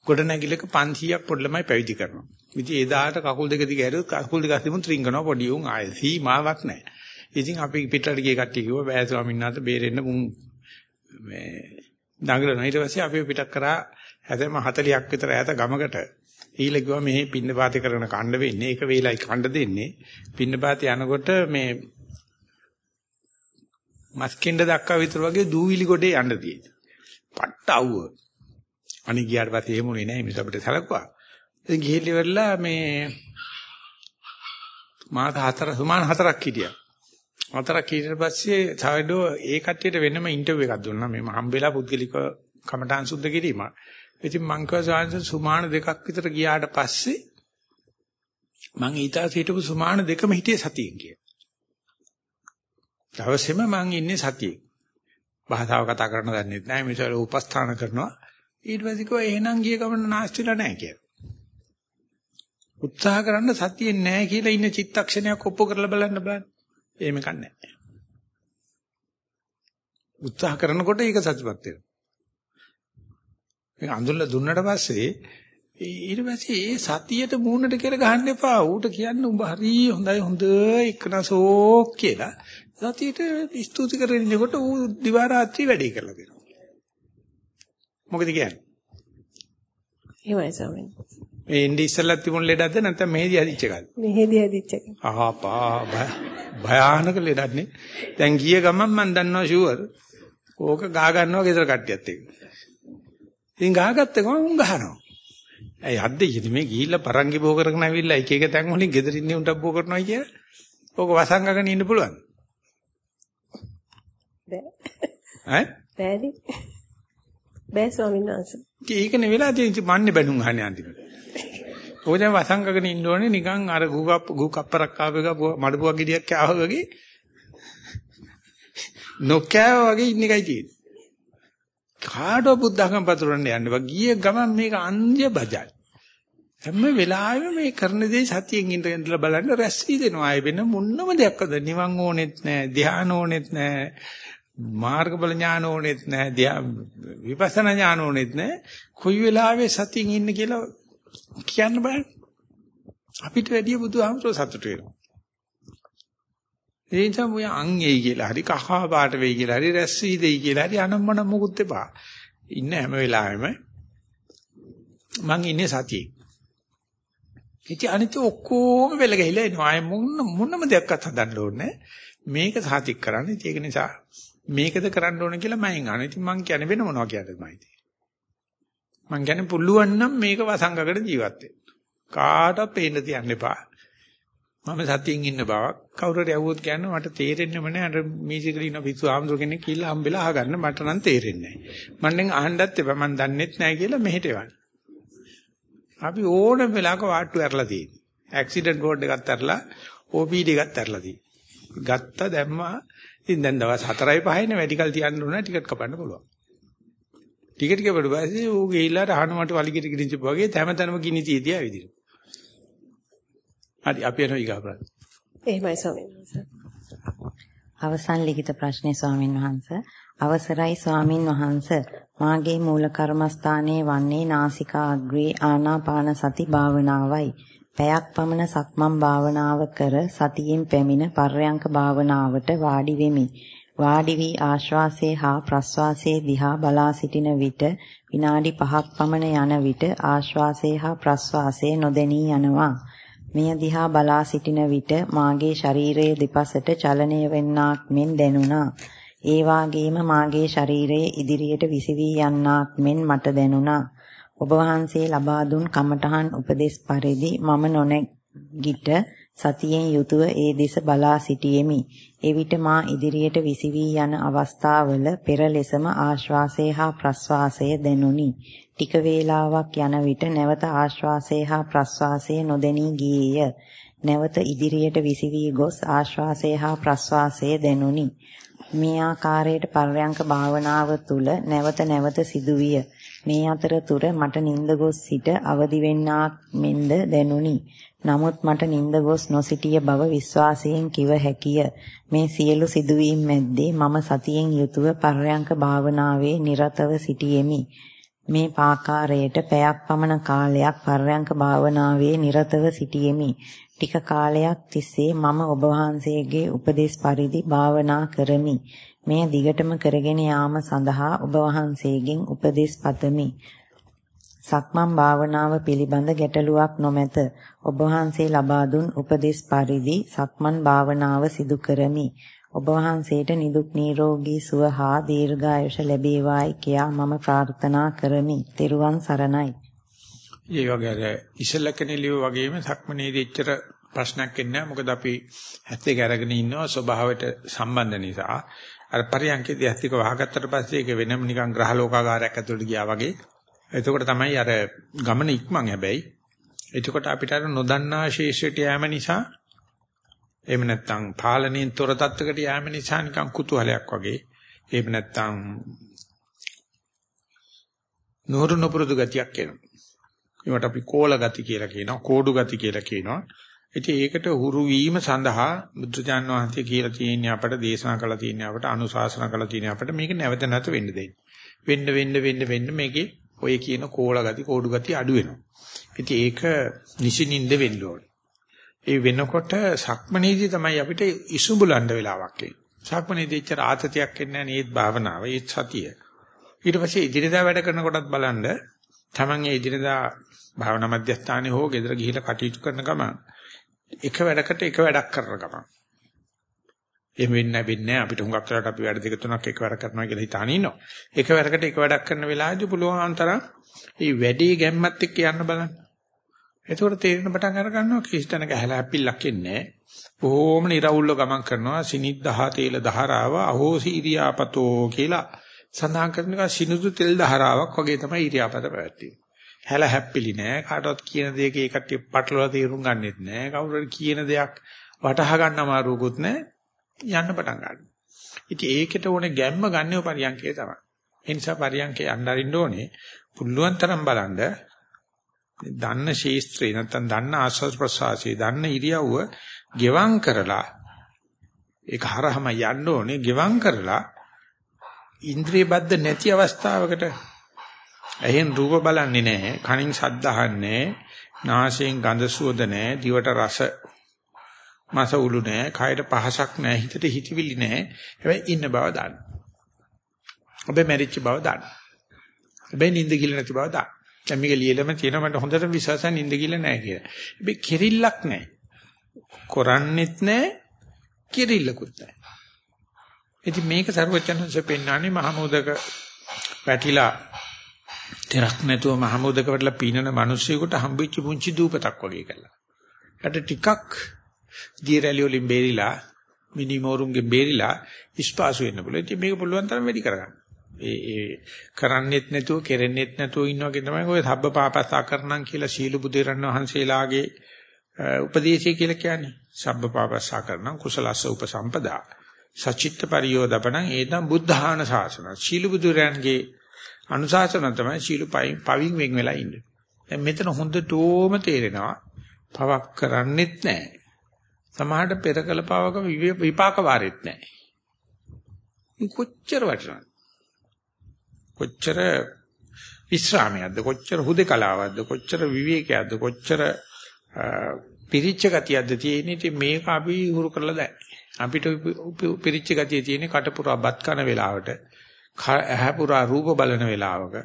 A: ගොඩනැගිල්ලක 500ක් පොඩි ළමයි පැවිදි කරනවා. ඉතින් එදාට කකුල් දෙක දිග ඇරුවොත් කකුල් දෙක අතිමුත් රින්ගනවා පොඩි උන් ආයේ සීමාවක් නැහැ. ඉතින් අපි පිටරට ගිය කට්ටිය කිව්වා බෑ ස්වාමීන් වහන්සේ බේරෙන්න මුන් මේ දඟලන ඊට පස්සේ අපි පිටක් කරා හැදෙම 40ක් විතර ඈත ගමකට ඊළ කිව්වා මෙහි පින්න පාති කරන කණ්ඩ වෙන්නේ ඒක වේලයි කණ්ඩ දෙන්නේ පින්න පාති යනකොට මේ මස්කින්ඩ දක්වා විතර වගේ දූවිලි ගොඩේ යන්න තියෙනවා පට්ට අවුව. අනේ ගියාට පස්සේ එහෙමුනේ නැහැ මිස අපිට සැලකුවා. ඉතින් ගිහිල්ලා ඉවරලා මේ මාස හතර සමාන හතරක් හිටියා. හතරක් ඊට පස්සේ සායඩෝ ඒ කට්ටියට වෙනම ඉන්ටර්විව් එකක් දුන්නා. මේ හම්බෙලා පුද්ගලික කමටහන් සුද්ධ කිරීම. ඉතින් මං කිව්වා සායන්ස සුමාන දෙකක් විතර ගියාට පස්සේ මං ඊටාස හිටපු සුමාන දෙකම හිටියේ සතියෙන් කියලා. දවසේම මං ඉන්නේ සතියේ. භාෂාව කතා කරන්න දන්නේ නැහැ මිසල උපස්ථාන කරනවා. ඊට පස්සේ කිව්වා එහෙනම් ගිය ගමන නාස්තිලා නැහැ කියලා. උත්සාහ කරන්න සතියේ නැහැ කියලා ඉන්න චිත්තක්ෂණයක් ඔප්පු කරලා බලන්න බලන්න. එහෙම කන්නේ උත්සාහ කරනකොට ඒක සත්‍යපත් වෙනවා. මේක අඳුරලා දුන්නට පස්සේ ඊට පස්සේ ඒ සතියට මූණට කියලා ගහන්න එපා. ඌට කියන්න උඹ හරි හොඳයි හොඳ එක්කනසෝ කියලා. සතියට ස්තුති කරගෙන ඉන්නකොට ඌ දිවා රාත්‍රී වැඩේ කරලා දෙනවා. මොකද කියන්නේ?
C: එහෙමයි ස්වාමීන්
A: මේ ඉන්දි ඉස්සෙල්ලත් තිබුණ ලෙඩක්ද නැත්නම් මෙහෙදි හදිච්ච එකද?
C: මෙහෙදී හදිච්ච එක.
A: ආපා භයානක ලෙඩක් නේ. දැන් ගිය ගමන් මම දන්නවා ෂුවර්. ඕක ගා ගන්නවා ගෙදර කට්ටියත් එක්ක. ඉතින් ගාගත්ත ගමන් උන් ගහනවා. ඇයි අද්දේ මේ ගිහිල්ලා පරංගි බෝ කරගෙන ආවිල්ලා එක එක තැන් වලින් ගෙදර ඉන්නේ උන්ට බෝ කරනවා කිය. ඕක වසංගගෙන ඉන්න පුළුවන්.
C: බෑ.
A: ඈ?
C: බෑනේ. බෑ ස්වාමීන් වහන්සේ.
A: ඒකනේ වෙලා තියෙන්නේ මන්නේ බැනුම් අහන්නේ අන්තිමට. ඔය දැන් වසංගගෙන ඉන්න ඕනේ නිකන් අර ගුගප් ගු කප්පරක් ආවක මඩපුවක් ගෙඩියක් ආව වගේ නොකෑව වගේ ඉන්න එකයි තියෙන්නේ. කාටව බුද්ධඝම පතුරන්න යන්න බා ගිය ගමන් මේක අන්‍ය බජයි. හැම වෙලාවෙම මේ කරන දේ සතියෙන් ඉඳලා බලන්න රැස් වී දෙනවා. ආයෙ වෙන මොන්නම දෙයක්ද නිවන් ඕනෙත් නැහැ, ධ්‍යාන ඕනෙත් නැහැ, මාර්ගබල ඥාන ඕනෙත් නැහැ විපස්සනා ඥාන ඕනෙත් නැහැ. කොයි වෙලාවෙ සතියින් ඉන්න කියලා කියන්න බෑ අපිට වැඩිය බුදුහාමරෝ සතුට වෙනවා. ඒ නිසා මොය අංගෙයි කියලා හරි කහා පාට වෙයි කියලා හරි රැස් වී දෙයි කියලා හරි අනම්මන මොකුත් එපා. ඉන්න හැම වෙලාවෙම මං ඉන්නේ සතියේ. ඉතින් අනිත් ඔක්කොම වෙල ගහිලා එනවා. අය මොන මොනම දෙයක්වත් හදන්න ඕනේ මේක සාතික් කරන්න. ඉතින් ඒක නිසා මේකද කරන්න ඕන කියලා මම අහන. ඉතින් මං කියන්නේ වෙන මොනවා කියන්නද මම ඉතින්. මං කියන්නේ පුළුවන් නම් මේක වසංගකට ජීවත් වෙන්න. කාටවත් පේන්න තියන්න එපා. මම සතියෙන් ඉන්න බවක් කවුරු හරි ඇහුවොත් කියන්නේ මට තේරෙන්නේම නැහැ අර මීසිකල ඉන්න පිස්සු ආම්දුර කෙනෙක් කියලා හම්බෙලා අහගන්න මට නම් තේරෙන්නේ නැහැ. මම දැන් අහන්නත් එපා මම දන්නෙත් නැහැ කියලා මෙහෙට එවන්න. අපි ඕනම වෙලාවක වාට්ටු ඇරලා තියෙන්නේ. ඇක්සිඩන්ට් බෝඩ් එකත් ඇරලා OPD එකත් ඇරලා තියෙන්නේ. ගත්ත දැම්මා ඉතින් දැන් දවස් 4යි 5යිනේ වැඩිකල් තියන්න ඕන ටිකට් කපන්න පුළුවන්. ටිකට් කපපුවට පස්සේ ඌ ගිහිල්ලා රහනුමට වලිගෙට ගිනිච්ච වගේ තැම තැනම ගිනි තියදී ආවිදින. හරි අපි යනවා ඊගා ප්‍රශ්න.
C: එහෙමයි ස්වාමීන් වහන්සේ.
B: අවසන් ලිඛිත ප්‍රශ්නේ ස්වාමින් වහන්සේ අවසරයි ස්වාමින් වහන්සේ මාගේ මූල කර්මස්ථානයේ වන්නේ නාසිකාග්‍රේ ආනාපාන සති භාවනාවයි. පැයක් පමණ සක්මන් භාවනාව කර සතියෙන් පැමිණ පර්යංක භාවනාවට වාඩි වෙමි. වාඩි වී ආශ්වාසයේ හා ප්‍රශ්වාසයේ දිහා බලා සිටින විට විනාඩි 5ක් පමණ යන විට ආශ්වාසයේ හා ප්‍රශ්වාසයේ නොදෙනී යනවා. මෙය දිහා බලා සිටින විට මාගේ ශරීරයේ දෙපසට චලනය වෙන්නාක් මෙන් දැනුණා. ඒ වාගේම මාගේ ශරීරයේ ඉදිරියට විසිවී යන්නාක් මෙන් මට දැනුණා. ඔබ වහන්සේ ලබා දුන් කමඨහන් උපදේශ පරිදි මම නොනැගිට සතියෙන් යුතුව ඒ දෙස බලා සිටියෙමි. එවිට මා ඉදිරියට විසිවී යන අවස්ථාවල පෙර ලෙසම ආශ්වාසය හා ප්‍රශ්වාසය දැනුනි. ටික වේලාවක් යන විට නැවත ආශ්වාසය හා ප්‍රශ්වාසය නොදැනී ගියේය. නැවත ඉදිරියට විසිවී ගොස් ආශ්වාසය හා ප්‍රශ්වාසය දැනුනි. මේ ආකාරයට පර්යංක භාවනාව තුළ නැවත නැවත සිදුවිය. මේ අතරතුර මට නිින්ද ගොස් සිට අවදි වෙන්නාක් මෙන්ද දැනුනි. නමුත් මට නිින්ද ගොස් නොසිටිය බව විශ්වාසයෙන් කිව හැකිය. මේ සියලු සිදුවීම් මැද්දේ මම සතියෙන් යුතුව පර්යංක භාවනාවේ නිරතව සිටියෙමි. මේ පාකාරයට පැයක් පමණ කාලයක් පර්යංක භාවනාවේ නිරතව සිටියෙමි. ටික කාලයක් තිස්සේ මම ඔබ වහන්සේගේ උපදේශ පරිදි භාවනා කරමි. මෙය දිගටම කරගෙන යාම සඳහා ඔබ වහන්සේගෙන් උපදෙස් පතමි. සක්මන් භාවනාව පිළිබඳ ගැටලුවක් නොමැත. ඔබ වහන්සේ ලබා දුන් උපදෙස් පරිදි සක්මන් භාවනාව සිදු කරමි. ඔබ වහන්සේට නිදුක් නිරෝගී සුව හා දීර්ඝායුෂ ලැබේවායි කියා මම ප්‍රාර්ථනා කරමි. ත්වන් සරණයි.
A: ඒ වගේ ඉසලකනෙලිය වගේම සක්මනේදී එච්චර ප්‍රශ්නයක් එන්නේ නැහැ. මොකද අපි හැත්තේ අරගෙන ඉන්නවා ස්වභාවයට සම්බන්ධ නිසා. අර පරියන්කේදී ඇස්තික වහගත්තට පස්සේ ඒක වෙනම නිකන් ග්‍රහ ලෝකාගාරයක් ඇතුළට ගියා වගේ. එතකොට තමයි අර ගමන ඉක්මන් හැබැයි. එතකොට අපිට අර නොදන්නා ශේෂයට යෑම නිසා එහෙම නැත්නම් පාලනයෙන් තොර තත්ත්වයකට යෑම නිසා නිකන් කුතුහලයක් වගේ. එහෙම නැත්නම් නෝරු නොපුරුදු ගතියක් එනවා. ඒවට අපි කෝල ගති කියලා කියනවා, කෝඩු ගති කියලා කියනවා. ඉතින් ඒකට හුරු වීම සඳහා බුදුචාන් වහන්සේ කියලා තියෙන්නේ අපට දේශනා කළා තියෙන්නේ අපට අනුශාසනා කළා තියෙන්නේ අපට මේක නැවත නැවත වෙන්න දෙන්න. වෙන්න වෙන්න වෙන්න වෙන්න මේකේ ඔය කියන කෝල ගති කෝඩු ගති අඩු වෙනවා. ඉතින් ඒක නිසිනින්ද වෙන්න ඕනේ. ඒ වෙනකොට සක්මනේදී තමයි අපිට ඉසුඹලන්න වෙලාවක් එන්නේ. සක්මනේදී ඉච්චර ආතතියක් එන්නේ නැහැ නේත් භාවනාව ඒත් සතිය. ඊට පස්සේ ඉදිරියදා වැඩ කරනකොටත් බලන්න තමන් ඒ ඉදිරියදා භාවනා මධ්‍යස්ථානයේ හෝ ගෙදර ගිහිලා කටයුතු කරන ගමන් එක වැඩකට එක වැඩක් කරන ගමන්. එහෙම වෙන්නේ වෙන්නේ අපිට හුඟක් කරලා අපි වැඩ දෙක තුනක් එක වැඩ කරනවා කියලා හිතාන ඉන්නවා. එක වැඩකට එක වැඩක් කරන වෙලාවදී පුළුවන් තරම් මේ වැඩේ ගැම්මත් එක්ක යන්න බලන්න. එතකොට තේරෙන පටන් අර ගන්නවා කිසිතැනක හැලහැප්පිල්ලක් එන්නේ බොහොම නිර්වුල්ව ගමන් කරනවා සිනිද්දහ තේල ධාරාව අහෝසි ඉරියාපතෝ කියලා සඳහන් කරනවා සිනුදු තෙල් ධාරාවක් වගේ තමයි ඉරියාපත පැවැත්වීම. හැල හැප්පිලි නෑ. කාටවත් කියන දෙයක ඒ කට්ටිය පටලවා තේරුම් ගන්නෙත් නෑ. කවුරු කියන දෙයක් වටහා ගන්න අමාරුවකුත් නෑ. යන්න පටන් ගන්නවා. ඉතින් ඒකට ඕනේ ගැම්ම ගන්නව පරියන්කේ තමයි. ඒ නිසා පරියන්කේ යන්න අරින්න ඕනේ. පුළුවන් තරම් බලන්න. දන්න ශේස්ත්‍රේ නැත්තම් දන්න ආස්වාද ප්‍රසආසී දන්න ඉරියව්ව ගෙවම් කරලා ඒක හරහම යන්න ඕනේ. ගෙවම් කරලා ඉන්ද්‍රිය බද්ධ නැති අවස්ථාවකට ඇහෙන් රූප බලන්නේ නැහැ, කනින් ශබ්ද අහන්නේ නාසයෙන් ගඳ සුවඳ නැහැ, දිවට රස මස උළු නැහැ, කයට පහසක් නැහැ, හිතට හිතවිලි නැහැ. හැබැයි ඉන්න බව දන්න. ඔබේ මැරිච්ච බව දන්න. හැබැයි නිින්ද කිල නැති බව දන්න. දැන් මේක ලියලම තියෙනවා මට හොඳට විශ්වාසයි නිින්ද කිල නැහැ කියලා. හැබැයි කිරිල්ලක් නැහැ. කරන්නෙත් නැහැ, කිරිල්ලකුත් නැහැ. ඉතින් මේක සර්වචනංශ පෙන්වන්නේ මහමෝදක පැටිලා තරක් නැතුව මහමෝදක වටලා පීනන මිනිස්සුෙකුට හම්බෙච්ච පුංචි දූපතක් වගේ කළා. යට ටිකක් දියරැලි වලින් බේරිලා මිනිමෝරුන්ගේ බේරිලා ඉස්පාසු වෙන්න පුළුවන්. ඉතින් මේක පුළුවන් තරම් වැඩි කරගන්න. ඒ ඒ කරන්නෙත් නැතුව කෙරෙන්නෙත් නැතුව ඉන්න වගේ තමයි ඔය සබ්බ පාපස්සා කරනම් කියලා සීල බුදුරන් වහන්සේලාගේ උපදේශය කියලා කියන්නේ. සබ්බ පාපස්සා කරනම් කුසලස්ස උපසම්පදා. සචිත්ත පරියෝදපණං ඒදම් බුද්ධාන ශාසන. සීල බුදුරන්ගේ අනුශාසන තමයි සීල පවින් වෙන් වෙලා ඉන්නේ. දැන් මෙතන හොඳටම තේරෙනවා පවක් කරන්නෙත් නැහැ. සමහරට පෙර කළ පවක විපාක වාරෙත් නැහැ. මේ කොච්චර වටිනවද? කොච්චර විශ්‍රාමයක්ද කොච්චර හුදකලාවක්ද කොච්චර විවේකයක්ද කොච්චර පිරිච්ච ගතියක්ද තියෙන්නේ ඉතින් මේක අපි හුරු කරලා දැන් අපිට පිරිච්ච ගතිය තියෙන්නේ කටපුරා බත් කන වෙලාවට ඇහැ පුරා රූප බලන වෙලාවක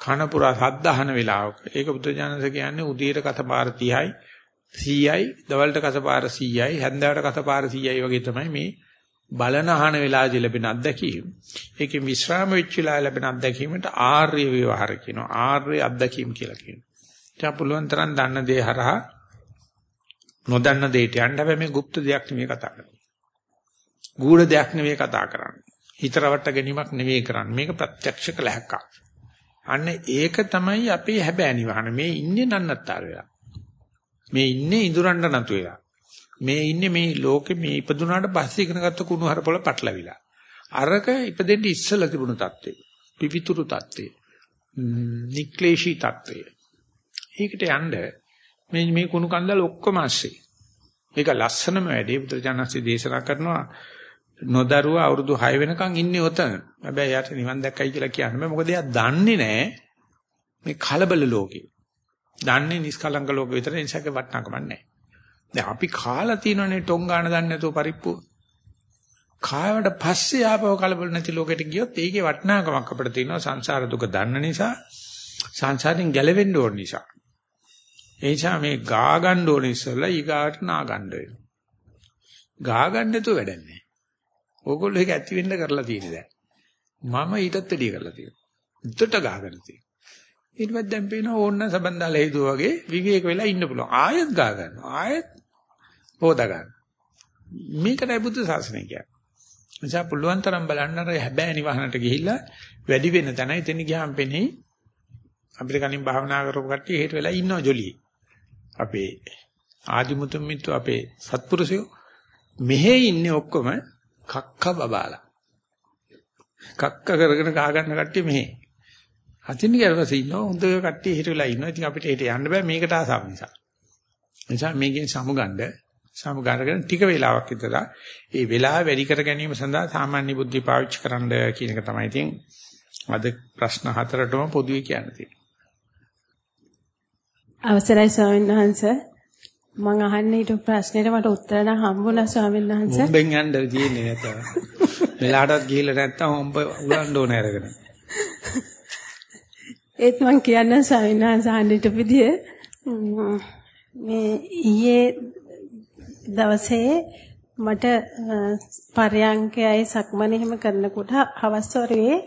A: කන පුරා ශබ්ද අහන වෙලාවක ඒක බුද්ධ ඥානස කියන්නේ උදේට කතපාර 30යි 100යි දවල්ට කතපාර 100යි හැන්දෑවට කතපාර 100යි වගේ තමයි මේ බලන අහන වෙලාවදී ලැබෙන අත්දැකීම. ඒකේ විශ්‍රාම වෙච්ච වෙලාව ලැබෙන අත්දැකීමට ආර්ය විවහාර කියනවා. ආර්ය අත්දැකීම කියලා කියනවා. දැන් පුළුවන් තරම් දන්න දේ හරහා නොදන්න දෙයට යන්න හැබැයි මේ গুপ্ত දෙයක් නෙමෙයි කතා කරන්නේ. ගූඪ දෙයක් නෙමෙයි කතා කරන්නේ. හිතරවට ගැනීමක් නෙවෙයි කරන්නේ. මේක ප්‍රත්‍යක්ෂ කළහක්ක්. අන්න ඒක තමයි අපේ හැබෑ නිවහන. මේ ඉන්නේ නන්නත්තර වෙලා. මේ ඉන්නේ ඉඳුරන්න නතු වෙලා. මේ ඉන්නේ මේ ලෝකෙ මේ ඉපදුනාට පස්සේ ඉගෙනගත්තු කුණු හරපොළ පටලවිලා. අරක ඉපදෙන්න ඉස්සලා තිබුණු தත්ත්වය. පිවිතුරු தත්ත්වය. නික්ලේශී தත්ත්වය. ඒකට යන්න මේ මේ කුණු කන්දල් ඔක්කොම ASCII. මේක ලස්සනම වැඩේ බුදුරජාණන්සේ දේශනා කරනවා නොදරුව අවුරුදු 6 වෙනකන් ඉන්නේ ඔතන. හැබැයි යාට නිවන් දැක්කයි කියලා කියන්නේ මොකද එයා දන්නේ නැහැ මේ කලබල ලෝකේ. දන්නේ නිස්කලංක ලෝකෙ විතර නිසක වටනකම නැහැ. දැන් අපි කාලා තියෙනනේ ටොංගාන දන්නේ නැතුව පරිප්පු. කායවට පස්සේ ආපහු කලබල නැති ලෝකෙට ගියොත් ඒකේ වටිනාකමක් අපිට තියෙනවා සංසාර දුක දන්න නිසා සංසාරයෙන් ගැලවෙන්න ඕන නිසා. ඒ නිසා මේ ගා ගන්න ඕන ඉස්සෙල්ලා ඊගාට නා ගන්න වෙනවා. ගා ගන්න නැතුව වැඩක් නැහැ. ඕගොල්ලෝ ඒක ඇති වෙන්න කරලා තියෙන්නේ දැන්. මම ඊටත් වැඩිය කරලා තියෙනවා. උඩට ගාගෙන තියෙනවා. ඊට පස්සේ දැන් පේනවා ඕන්න සබන්දාලා හේතුව වගේ විවේක වෙලා ඉන්න පුළුවන්. ආයෙත් ගා ගන්නවා. ආයෙත් හොදා ගන්න. මේකයි බුද්ධ ශාසනය කියන්නේ. නිසා පුළුවන් තරම් බලන්න අර හැබෑ නිවහනට ගිහිල්ලා වැඩි වෙන තැන එතන ගියාම පෙනේ අපිට කලින් භාවනා කරපු කට්ටිය හේතු වෙලා ඉන්නවා ජොලියේ. අපේ ආදිමුතුන් මිත්තු අපේ සත්පුරුෂයෝ මෙහෙ ඉන්නේ ඔක්කොම කක්ක බබාලා. කක්ක කරගෙන කහ ගන්න කට්ටිය මෙහෙ. අතින් ගියවසේ ඉන්නවා හොඳ කට්ටිය හිටලා ඉන්නවා. ඉතින් අපිට හිට යන්න බෑ මේකට ආසාව නිසා. නිසා මේකෙන් සමුගන්න සමුගන්නගෙන ටික වෙලාවක් විතර ඒ වෙලාව වැඩි කර ගැනීම සඳහා සාමාන්‍ය බුද්ධි පාවිච්චි කරන්න කියන එක තමයි ඉතින් අද ප්‍රශ්න හතරටම පොදුවේ කියන්න තියෙන්නේ.
C: අවසරයි ස්වාමීන් වහන්සේ මම අහන්නේ ඊට ප්‍රශ්නෙට මට උත්තර නම් හම්බුණා ස්වාමීන් වහන්සේ.
A: මුම්බෙන් යන්න තියෙන්නේ නැතව. මෙලාටත් ගිහිල්ලා නැත්තම් උඹ උලන්න ඕන අරගෙන.
C: ඒත් මම කියන්න ස්වාමීන් වහන්සේ අහන්නට විදිය මේ ඊයේ දවසේ මට පරයන්කයයි සක්මන එහෙම කරනකොට හවස් වරුවේ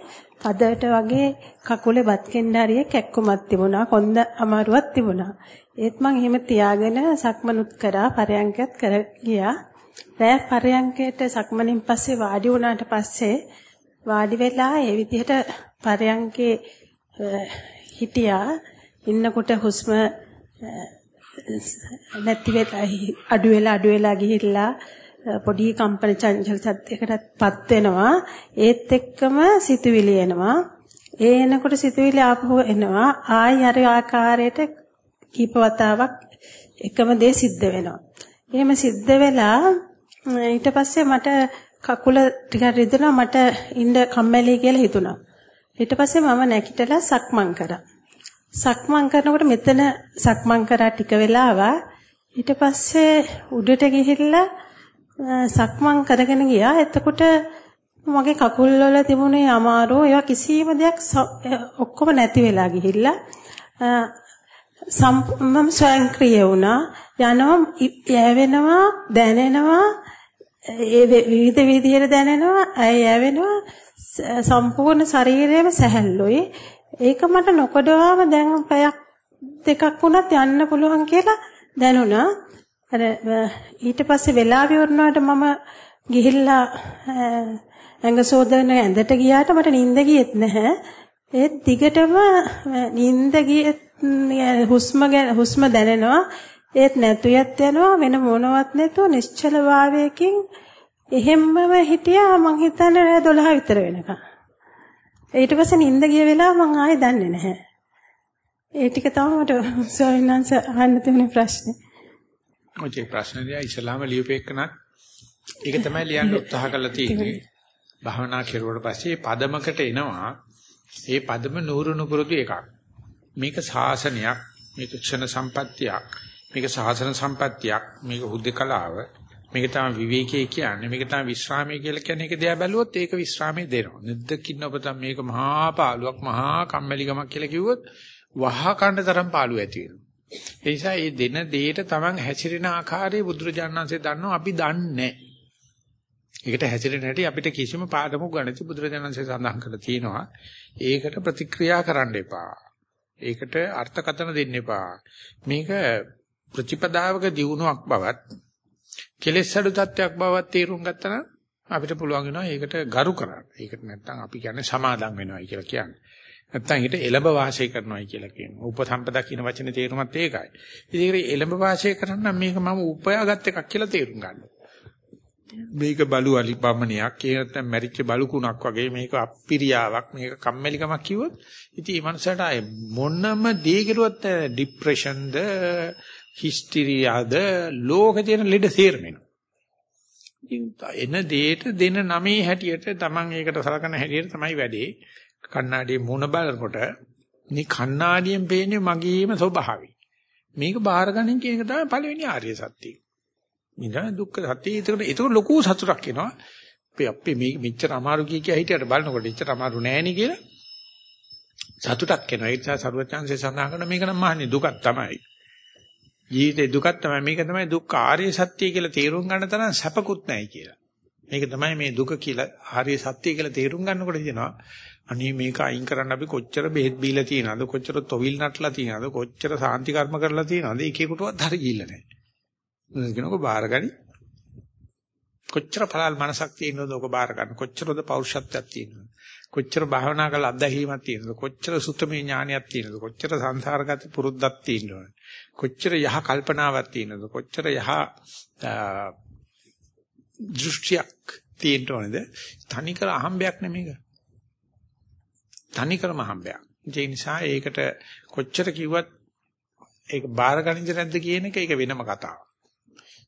C: පදට වගේ කකුලේ බත් කෙන්ඩාරිය කැක්කුමක් තිබුණා කොන්ද අමාරුවක් තිබුණා. ඒත් මං එහෙම තියාගෙන සක්මනුත් කරා පරයන්කයත් කර ගියා. රෑ පරයන්කයට සක්මනින් පස්සේ වාඩි වුණාට පස්සේ වාඩි වෙලා ඒ විදිහට පරයන්කේ හිටියා. ඉන්නකොට හුස්ම නැති වෙලා අඩු වෙලා අඩු වෙලා ගිහිල්ලා පොඩි කම්පන චංචල සත්‍යයකටපත් වෙනවා. ඒත් එක්කම සිතුවිලි එනවා. ඒ එනකොට සිතුවිලි ආපහු එනවා. ආයි අර ආකාරයට කීප වතාවක් එකම දේ සිද්ධ වෙනවා. එහෙම සිද්ධ වෙලා ඊට පස්සේ මට කකුල ටිකක් රිදුනා මට ඉන්න කම්මැලි කියලා හිතුණා. ඊට පස්සේ මම නැගිටලා සක්මන් කරා. සක්මන් කරනකොට මෙතන සක්මන් කරා ටික වෙලාවක්. ඊට පස්සේ උඩට ගිහිල්ලා සක්මන් කරගෙන ගියා. එතකොට මගේ කකුල් වල තිබුණේ අමාරු ඒවා කිසිම දෙයක් ඔක්කොම නැති වෙලා ගිහිල්ලා මම ස්වයංක්‍රීය වුණා. යනවා යැවෙනවා දැනෙනවා. ඒ විවිධ විදිහට දැනෙනවා. ඇය යැවෙනවා. සම්පූර්ණ ශරීරයම සැහැල්ලුයි. ඒක මට නොකඩවාම දැන් පැයක් දෙකක් වුණත් යන්න පුළුවන් කියලා දැනුණා. අර ඊට පස්සේ වෙලා විවරණයට මම ගිහිල්ලා ඇඟ සෝදන ඇඳට ගියාට මට නිින්ද ගියෙත් නැහැ. ඒත් දිගටම නිින්ද ගියෙත් හුස්ම හුස්ම දැනෙනවා. ඒත් නැතුයත් යනවා වෙන මොනවත් නැතුව නිශ්චල භාවයකින් එහෙම්මම හිටියා මං හිතන්නේ 12 විතර වෙනකන් ඊට පස්සේ නිින්ද ගිය වෙලාව මං ආයෙ දන්නේ නැහැ. ඒ ටික තමයි මට ස්වාමීන් වහන්සේ අහන්න තියෙන ප්‍රශ්නේ.
A: ඔය ප්‍රශ්නේ දිහා ඉස්ලාම ලියුපෙකනත් ඒක තමයි ලියන්න උත්සාහ කරලා තියෙන්නේ. භාවනා කෙරුවට පස්සේ පදමකට එනවා. ඒ පදම නూరు නුපුරුදු එකක්. මේක ශාසනයක් මේක ක්ෂණ සම්පත්තියක් මේක ශාසන සම්පත්තියක් මේක හුදකලාව මේක තමයි විවේකයේ කියන්නේ. මේක තමයි විශ්‍රාමයේ කියලා කියන්නේ. ඒක දිහා බැලුවොත් ඒක විශ්‍රාමයේ දෙනවා. නැද්දකින් ඔබ තමයි මේක මහා පාළුවක් මහා කම්මැලිකමක් කියලා කිව්වොත් වහා කන්න තරම් පාළුව ඇති වෙනවා. ඒ නිසා මේ දෙන දෙයට Taman හැසිරෙන ආකාරය බුදුරජාණන්සේ දන්නවා අපි දන්නේ ඒකට හැසිරෙන හැටි අපිට කිසිම පාඩමක් ගණිත බුදුරජාණන්සේ සඳහන් කරලා තියෙනවා ඒකට ප්‍රතික්‍රියා කරන්න එපා ඒකට අර්ථකථන දෙන්න එපා. මේක ප්‍රතිපදාවක දියුණුවක් බවත් කෙලෙස් අඩු තත්ත්වයක් බවත් තේරුම් ගත්තා නම් අපිට පුළුවන් වෙනවා ඒකට ගරු කරන්න. ඒකට නැත්තම් අපි කියන්නේ සමාදම් වෙනවයි කියලා කියන්නේ. නැත්තම් හිත එළඹ වාසය කරනවයි කියලා කියනවා. උපසම්පදා කියන වචනේ තේරුමත් ඒකයි. ඉතින් ඒක එළඹ වාසය කරන්න මේක මම උපයාගත් එකක් කියලා තේරුම් ගන්නවා. මේක බලු අලිපමණයක් ඒ නැත්නම් මැරිච්ච බලුකුණක් වගේ මේක අප්පිරියාවක් මේක කම්මැලිකමක් කිව්වොත් ඉතින් මේ මනසට ආයේ මොනම දේ කෙරුවත් ડિප්‍රෙෂන්ද හිස්ටීරියාද ලෝකේ තියෙන ලෙඩ තේරෙනවා එන දෙයට දෙන නමේ හැටියට Taman ඒකට සලකන හැටියට තමයි වැඩේ කණ්ණාඩියේ මුණ බලනකොට මේ කණ්ණාඩියෙන් පේන්නේ මගේම ස්වභාවය මේක බාහිර ගන්න කියන එක තමයි පළවෙනි ආර්ය සත්‍යය මිදා දුක්ඛ සත්‍ය ඒකට ඒක ලොකු සතුටක් එනවා. අපි අපි මේ මෙච්චර අමාරු කිය කිය හිටියට බලනකොට එච්චර අමාරු නෑනේ කියලා සතුටක් එනවා. ඒ නිසා සරුවචාන්සේ සඳහන් කරන මේක නම් මහන්නේ දුකක් තමයි. ජීවිතේ දුකක් තමයි. මේක තමයි දුක්ඛ ආර්ය සත්‍ය කියලා තේරුම් ගන්න තරම් සැපකුත් නැහැ කියලා. මේක තමයි මේ දුක කියලා ආර්ය සත්‍ය කියලා තේරුම් ගන්නකොට කියනවා. අනේ මේක අයින් කරන්න අපි කොච්චර බෙහෙත් බීලා තියනවද කොච්චර තොවිල් නටලා තියනවද කොච්චර සාන්ති කර්ම කරලා තියනවද එකෙකුටවත් හරි ගිල්ල නැහැ. කියනකො බාරගනි. කොච්චර පළල් මනසක් තියෙනවද ඔක බාර ගන්න. කොච්චරද පෞරුෂත්වයක් තියෙනවද. කොච්චර භාවනා කරලා අත්දැකීමක් තියෙනවද. කොච්චර සුත්තමේ ඥානයක් තියෙනවද. කොච්චර සංසාරගත පුරුද්දක් තියෙනවද. කොච්චර යහ කල්පනාවක් තියෙනවද. කොච්චර යහ දෘෂ්ටියක් තියෙනවද. තනිකර අහම්බයක් නෙමේක. තනිකරම අහම්බයක්. ඒ නිසා ඒකට කොච්චර කිව්වත් ඒක බාර ගනින්ද නැද්ද කියන එක ඒක වෙනම කතාවක්.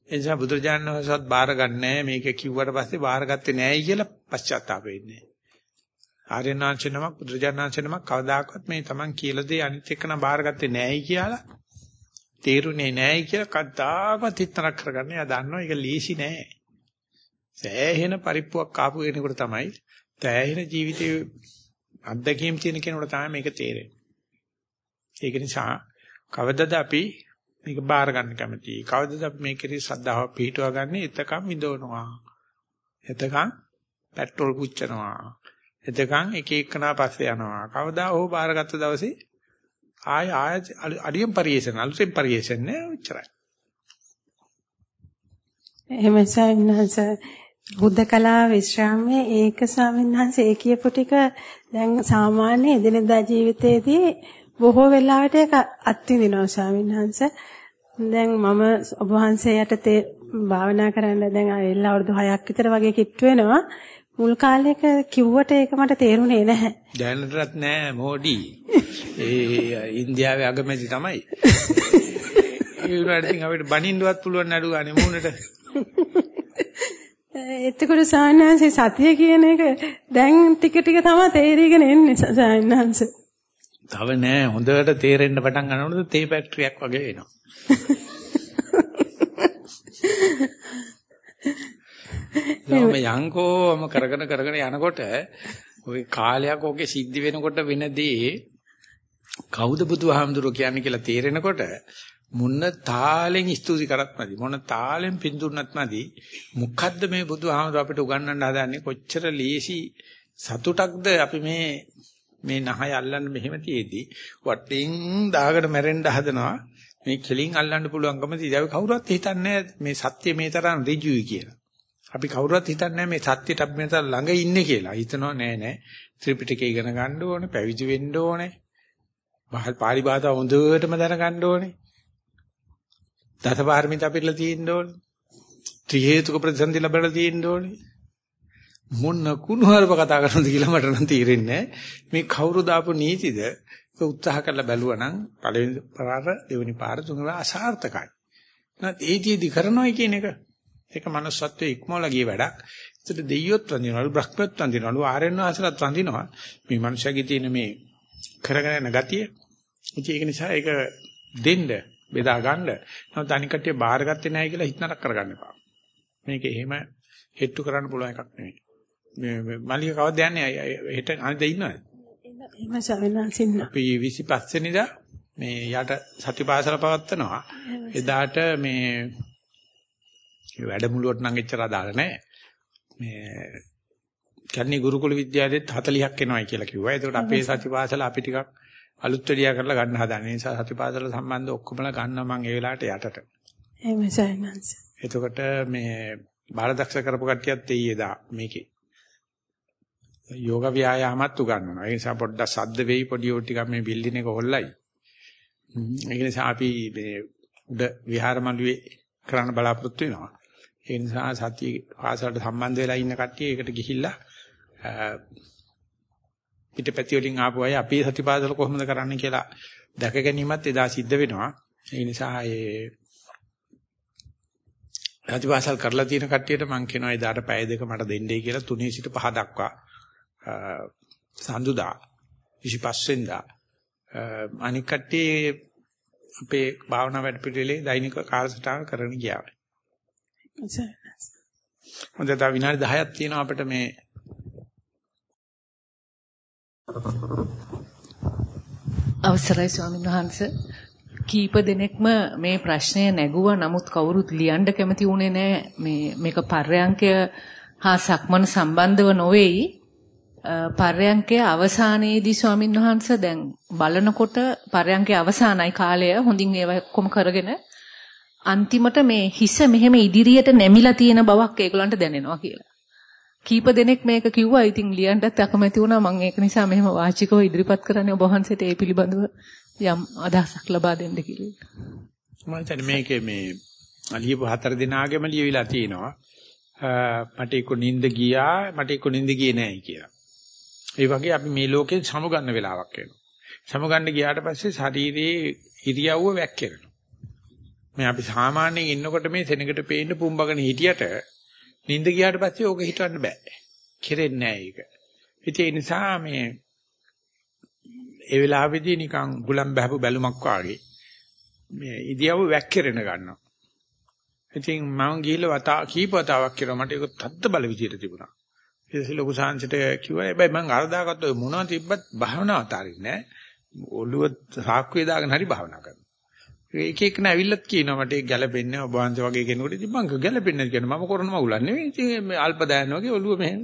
A: ඒ නිසා බුදුරජාණන් වහන්සේවත් බාර ගන්නෑ මේක කිව්වට පස්සේ බාරගත්තේ නෑයි කියලා පශ්චාත්තාප වෙන්නේ. ආර්යනාංශ නමක් බුදුරජාණන්ංශ නමක් කවදාකවත් මේ Taman කියලා දෙය අනිත් එක්කන බාරගත්තේ නෑයි කියලා තේරුනේ නෑයි කියලා කද්දාකවත් හිතනක් කරගන්න. එයා දන්නවා ඒක ලීසි නෑ. සෑහෙන පරිප්පුවක් ආපු කෙනෙකුට තමයි තෑහෙන ජීවිතේ අත්දැකීම් තියෙන කෙනෙකුට තමයි මේක තේරෙන්නේ. ඒක නිසා කවදද අපි මේක බාර ගන්න කැමතියි. කවදද අපි මේකේ ශ්‍රද්ධාව පිහිටුවා ගන්න? එතකම් විඳවනවා. එතකම් පෙට්‍රල් පුච්චනවා. එතකම් එක එකනා පස්සේ යනවා. කවදා ඕ බාරගත්ත දවසේ ආය ආය අඩියම් පරිේෂණ අලුතෙන් පරිේෂණ නෑ උච්චරයි.
C: එහෙම සයන්හස බුද්ධකලා විශ්‍රාමයේ ඒක ස්වාමීන් වහන්සේ ඒ කියපු ටික දැන් සාමාන්‍ය එදිනෙදා ජීවිතයේදී බොහෝ වෙලාවට ඒක අත්විඳිනවා ස්වාමීන් වහන්සේ. දැන් මම ඔබ වහන්සේ යටතේ භාවනා කරන්න දැන් එල්ල අවුරුදු 6ක් විතර වගේ කිට්ටු වෙනවා. මුල් කාලේක කිව්වට ඒක මට තේරුනේ නැහැ.
A: දැනටත් නෑ මොඩි. ඒ ඉන්දියාවේ අගමැති තමයි. ඒ උනාට ඉතින් අපිට බනින්නවත් පුළුවන් නඩු ගන්න මූණට.
C: එතකොට සායනහන්සේ සතිය කියන එක දැන් ටික ටික තමයි තේරීගෙන එන්නේ සායනහන්සේ.
A: තව නෑ හොඳට තේරෙන්න පටන් ගන්නකොට තේ ෆැක්ටරියක් වගේ වෙනවා. මම යංකෝම කරගෙන කරගෙන යනකොට ওই කාලයක් ඕකේ සිද්ධ වෙනකොට වෙනදී කවුද බුදුහාමුදුරුවෝ කියන්නේ කියලා තේරෙනකොට මොන තාලෙන් ස්තුති කරත් නැති මොන තාලෙන් පින්දුන්නත් නැති මොකද්ද මේ බුදුහාමුදුරුවෝ අපිට උගන්වන්න හදන්නේ කොච්චර ලීසි සතුටක්ද අපි මේ මේ නහය අල්ලන්න මෙහෙම තියේදී වටින් දාගෙන මැරෙන්න හදනවා මේ කෙලින් අල්ලන්න පුළුවන්කම තියෙයි කවුරුත් හිතන්නේ මේ සත්‍ය මේ තරම් ඍජුයි කියලා අපි කවුරුත් හිතන්නේ මේ සත්‍යයට අපි මෙතන ළඟ ඉන්නේ කියලා. හිතනවා නෑ නෑ. ත්‍රිපිටකය ඉගෙන ගන්න ඕනේ, පැවිදි වෙන්න ඕනේ. පාලි භාෂාව හොඳටම දැනගන්න ඕනේ. දසපාරමිත අපිටලා තියෙන්න ඕනේ. ත්‍රි හේතුක ප්‍රතිසන්දි ලැබලා තියෙන්න ඕනේ. මොන කුණුහරුප කතා කරනද කියලා මට නම් තේරෙන්නේ මේ කවුරු දාපු නීතිද ඒක උත්සාහ කරලා බැලුවා නම් පළවෙනි පාර දෙවෙනි පාර තුන්වෙනි අසාර්ථකයි. නැත්නම් ඒතිෙදි කරනවා කියන එක ඒක manussත්වයේ ඉක්මවලා ගිය වැඩක්. ඒකට දෙයියොත් වඳිනවලු බ්‍රහ්මයොත් වඳිනවලු ආර්යයන් වහන්සේලාත් වඳිනවා. මේ මනුෂයාගේ තියෙන මේ කරගෙන යන ගතිය. ඒක නිසා ඒක දෙන්න බෙදා ගන්න. නමුත් අනික් කට්ටිය බාරගත්තේ නැහැ කියලා හිත නරක කරගන්න එපා. මේක එහෙම හෙට්ටු කරන්න පුළුවන් එකක් නෙවෙයි. මේ මල්ලික කවද්ද යන්නේ? හෙට අනිත් ඉන්නවද?
C: එහෙම සවෙනාසින්න.
A: අපි 25 වෙනිදා මේ යට සතිපාසල පවත්වනවා. එදාට මේ වැඩමුළුවට නම් එච්චර අදාළ නැහැ. මේ කන්නේ ගුරුකුල විද්‍යාලෙත් 40ක් එනවයි කියලා කිව්වා. ඒකට අපේ සතිපාසල අපි ටිකක් අලුත් වැඩියා කරලා ගන්න හදන නිසා සතිපාසල සම්බන්ධ ඔක්කොමලා ගන්නවා මම ඒ වෙලාවට යටට.
C: එහෙමයි සයන්ස්.
A: එතකොට මේ බාලදක්ෂ කරපු කට්ටියත් එయ్యේදා මේකේ. යෝග ව්‍යායාමත් උගන්වනවා. ඒ නිසා පොඩ්ඩක් සද්ද වෙයි පොඩි ඕ ටිකක් මේ බිල්ඩින් එක හොල්ලයි. ඒ නිසා අපි මේ උඩ විහාරමළුවේ කරන්න බලාපොරොත්තු වෙනවා. ඒ නිසා සතිය පාසලට සම්බන්ධ වෙලා ඉන්න කට්ටිය ඒකට ගිහිල්ලා පිටපැති වලින් ආපු අය අපේ සතිපාසල කොහොමද කරන්න කියලා දැක ගැනීමත් එදා සිද්ධ වෙනවා. ඒ නිසා ඒ සතිපාසල් කරලා තියෙන කට්ටියට මම කියනවා එදාට පැය දෙක මට දෙන්නයි කියලා 3 සිට 5 දක්වා සඳුදා 25 වෙනිදා අනික් කට්ටිය අපේ භාවනා වැඩ පිළිවෙලේ දෛනික කාලසටහන කරගෙන ගියා. හොඳ තව විනාඩි 10ක් තියෙනවා අපිට මේ
D: අවසරයි ස්වාමීන් වහන්ස. කීප දෙනෙක්ම මේ ප්‍රශ්නය නැගුවා නමුත් කවුරුත් ලියන්න කැමති වුණේ නැහැ. මේ මේක පර්යංකය හා සක්මන සම්බන්ධව නොවේයි. පර්යංකයේ අවසානයේදී ස්වාමීන් වහන්ස දැන් බලනකොට පර්යංකයේ අවසානයි කාලය හොඳින් ඒව කොම කරගෙන අන්තිමට මේ හිස මෙහෙම ඉදිරියට නැමිලා තියෙන බවක් ඒගොල්ලන්ට දැනෙනවා කියලා. කීප දෙනෙක් මේක කිව්වා. ඉතින් ලියන්නත් අකමැති වුණා. මම ඒක නිසා මෙහෙම වාචිකව ඉදිරිපත් කරන්නේ ඔබ වහන්සේට ඒ පිළිබඳව යම් අදහසක් ලබා දෙන්න කියලා.
A: මම හිතන්නේ මේකේ මේ අලියපු හතර දිනාගෙම ලියවිලා තියෙනවා. මට එක්ක නිින්ද ගියා මට එක්ක නිින්ද ගියේ නැහැ කියලා. ඒ වගේ අපි මේ ලෝකේ සමුගන්න වෙලාවක් එනවා. සමුගන්න ගියාට පස්සේ ශරීරයේ ඉරියව්ව වැක්කිරෙනවා. මේ අපි සාමාන්‍යයෙන් ඉන්නකොට මේ සෙනඟට පේන්න පුම්බගෙන හිටියට නිින්ද ගියාට පස්සේ ඕක හිතවන්න බෑ. කෙරෙන්නේ නෑ ඒක. ඉතින් ඒ නිසා මේ ඒ වෙලාවේදී නිකන් ගුලම් බහපු බැලුමක් වාගේ මේ ඉදියව වැක්කිරෙන ගන්නවා. ඉතින් මම ගිහිල්ලා වතා කීප වතාවක් කියලා මට ඒක තද්ද බල විදියට තිබුණා. ඊටසේ ලොකු සාංශයට කිව්වා හැබැයි මම අරදාගත්ත ඔය මොනවද තිබ්බත් භාවනාව අතාරින්නේ නෑ. ඔළුව සාක්කුවේ දාගෙන හරි භාවනා කරනවා. එක එක නැවිල්ලත් කියනවා මට ඒක ගැළපෙන්නේ ඔබ වහන්සේ වගේ කෙනෙකුට ඉතින් මං ගැළපෙන්නේ නැහැ මම කරන මගුලක් නෙවෙයි. ඉතින් මේ අල්ප දායන වගේ ඔළුව මෙහෙම.